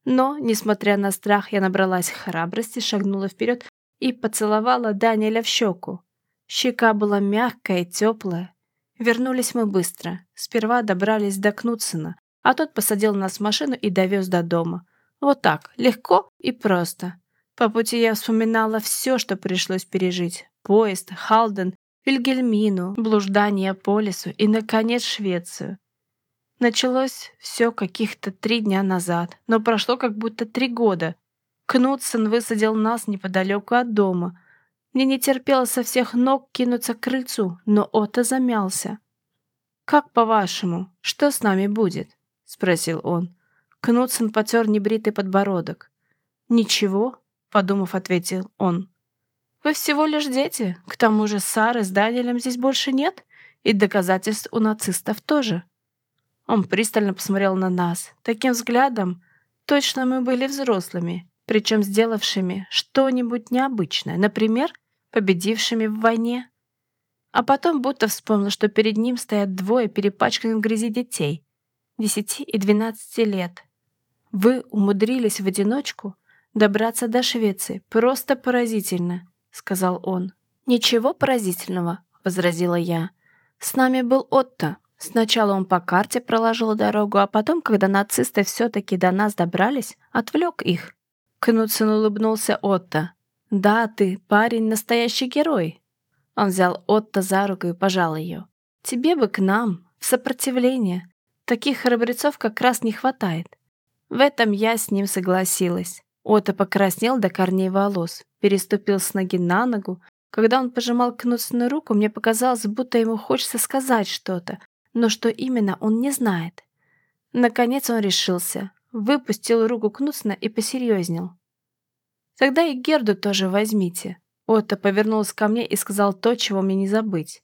Но, несмотря на страх, я набралась храбрости, шагнула вперед и поцеловала Даниэля в щеку. Щека была мягкая и теплая, Вернулись мы быстро. Сперва добрались до Кнутсена, а тот посадил нас в машину и довез до дома. Вот так, легко и просто. По пути я вспоминала все, что пришлось пережить. Поезд, Халден, Вильгельмину, блуждание по лесу и, наконец, Швецию. Началось все каких-то три дня назад, но прошло как будто три года. Кнутсен высадил нас неподалеку от дома — мне не терпелось со всех ног кинуться к крыльцу, но Отто замялся. «Как по-вашему, что с нами будет?» — спросил он. Кнутсон потер небритый подбородок. «Ничего», — подумав, ответил он. «Вы всего лишь дети. К тому же Сары с Даниэлем здесь больше нет, и доказательств у нацистов тоже». Он пристально посмотрел на нас. Таким взглядом точно мы были взрослыми, причем сделавшими что-нибудь необычное, например, победившими в войне. А потом будто вспомнил, что перед ним стоят двое перепачканных в грязи детей, 10 и 12 лет. Вы умудрились в одиночку добраться до Швеции. Просто поразительно, сказал он. Ничего поразительного, возразила я. С нами был Отто. Сначала он по карте проложил дорогу, а потом, когда нацисты все-таки до нас добрались, отвлек их. Кнутсен улыбнулся Отто. «Да, ты, парень, настоящий герой!» Он взял Отто за руку и пожал ее. «Тебе бы к нам, в сопротивление. Таких храбрецов как раз не хватает». В этом я с ним согласилась. Отто покраснел до корней волос, переступил с ноги на ногу. Когда он пожимал Кнутсену руку, мне показалось, будто ему хочется сказать что-то, но что именно он не знает. Наконец он решился, выпустил руку Кнутсена и посерьезнел. «Тогда и Герду тоже возьмите». Отто повернулся ко мне и сказал то, чего мне не забыть.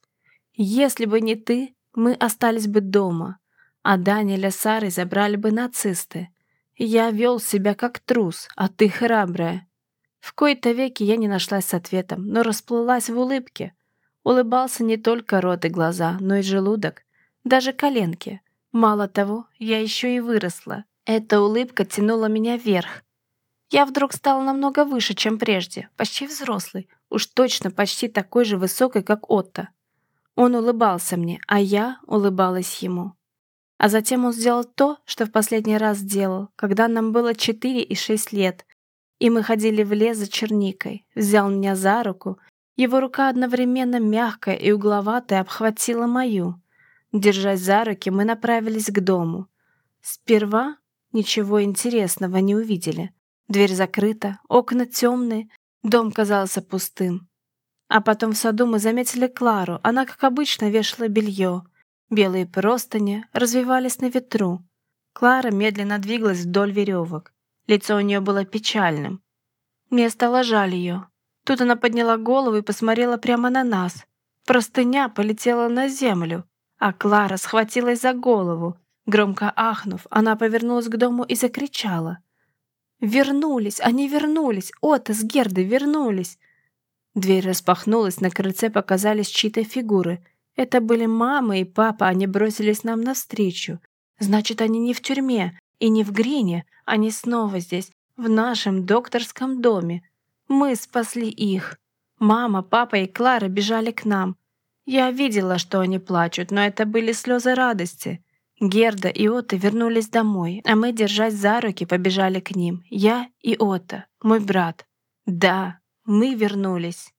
«Если бы не ты, мы остались бы дома, а Даниэля с Сарой забрали бы нацисты. Я вел себя как трус, а ты храбрая». В кои-то веки я не нашлась с ответом, но расплылась в улыбке. Улыбался не только рот и глаза, но и желудок, даже коленки. Мало того, я еще и выросла. Эта улыбка тянула меня вверх. Я вдруг стала намного выше, чем прежде, почти взрослый, уж точно почти такой же высокой, как Отто. Он улыбался мне, а я улыбалась ему. А затем он сделал то, что в последний раз делал, когда нам было 4 и 6 лет, и мы ходили в лес за черникой. Взял меня за руку. Его рука одновременно мягкая и угловатая обхватила мою. Держась за руки, мы направились к дому. Сперва ничего интересного не увидели. Дверь закрыта, окна темные, дом казался пустым. А потом в саду мы заметили Клару. Она, как обычно, вешала белье. Белые простыни развивались на ветру. Клара медленно двигалась вдоль веревок. Лицо у нее было печальным. Мне стало жаль ее. Тут она подняла голову и посмотрела прямо на нас. Простыня полетела на землю, а Клара схватилась за голову. Громко ахнув, она повернулась к дому и закричала. «Вернулись! Они вернулись! Ота с Гердой вернулись!» Дверь распахнулась, на крыльце показались чьи-то фигуры. Это были мама и папа, они бросились нам навстречу. Значит, они не в тюрьме и не в Грине, они снова здесь, в нашем докторском доме. Мы спасли их. Мама, папа и Клара бежали к нам. Я видела, что они плачут, но это были слезы радости. Герда и Ота вернулись домой, а мы, держась за руки, побежали к ним. Я и Ота, мой брат. Да, мы вернулись.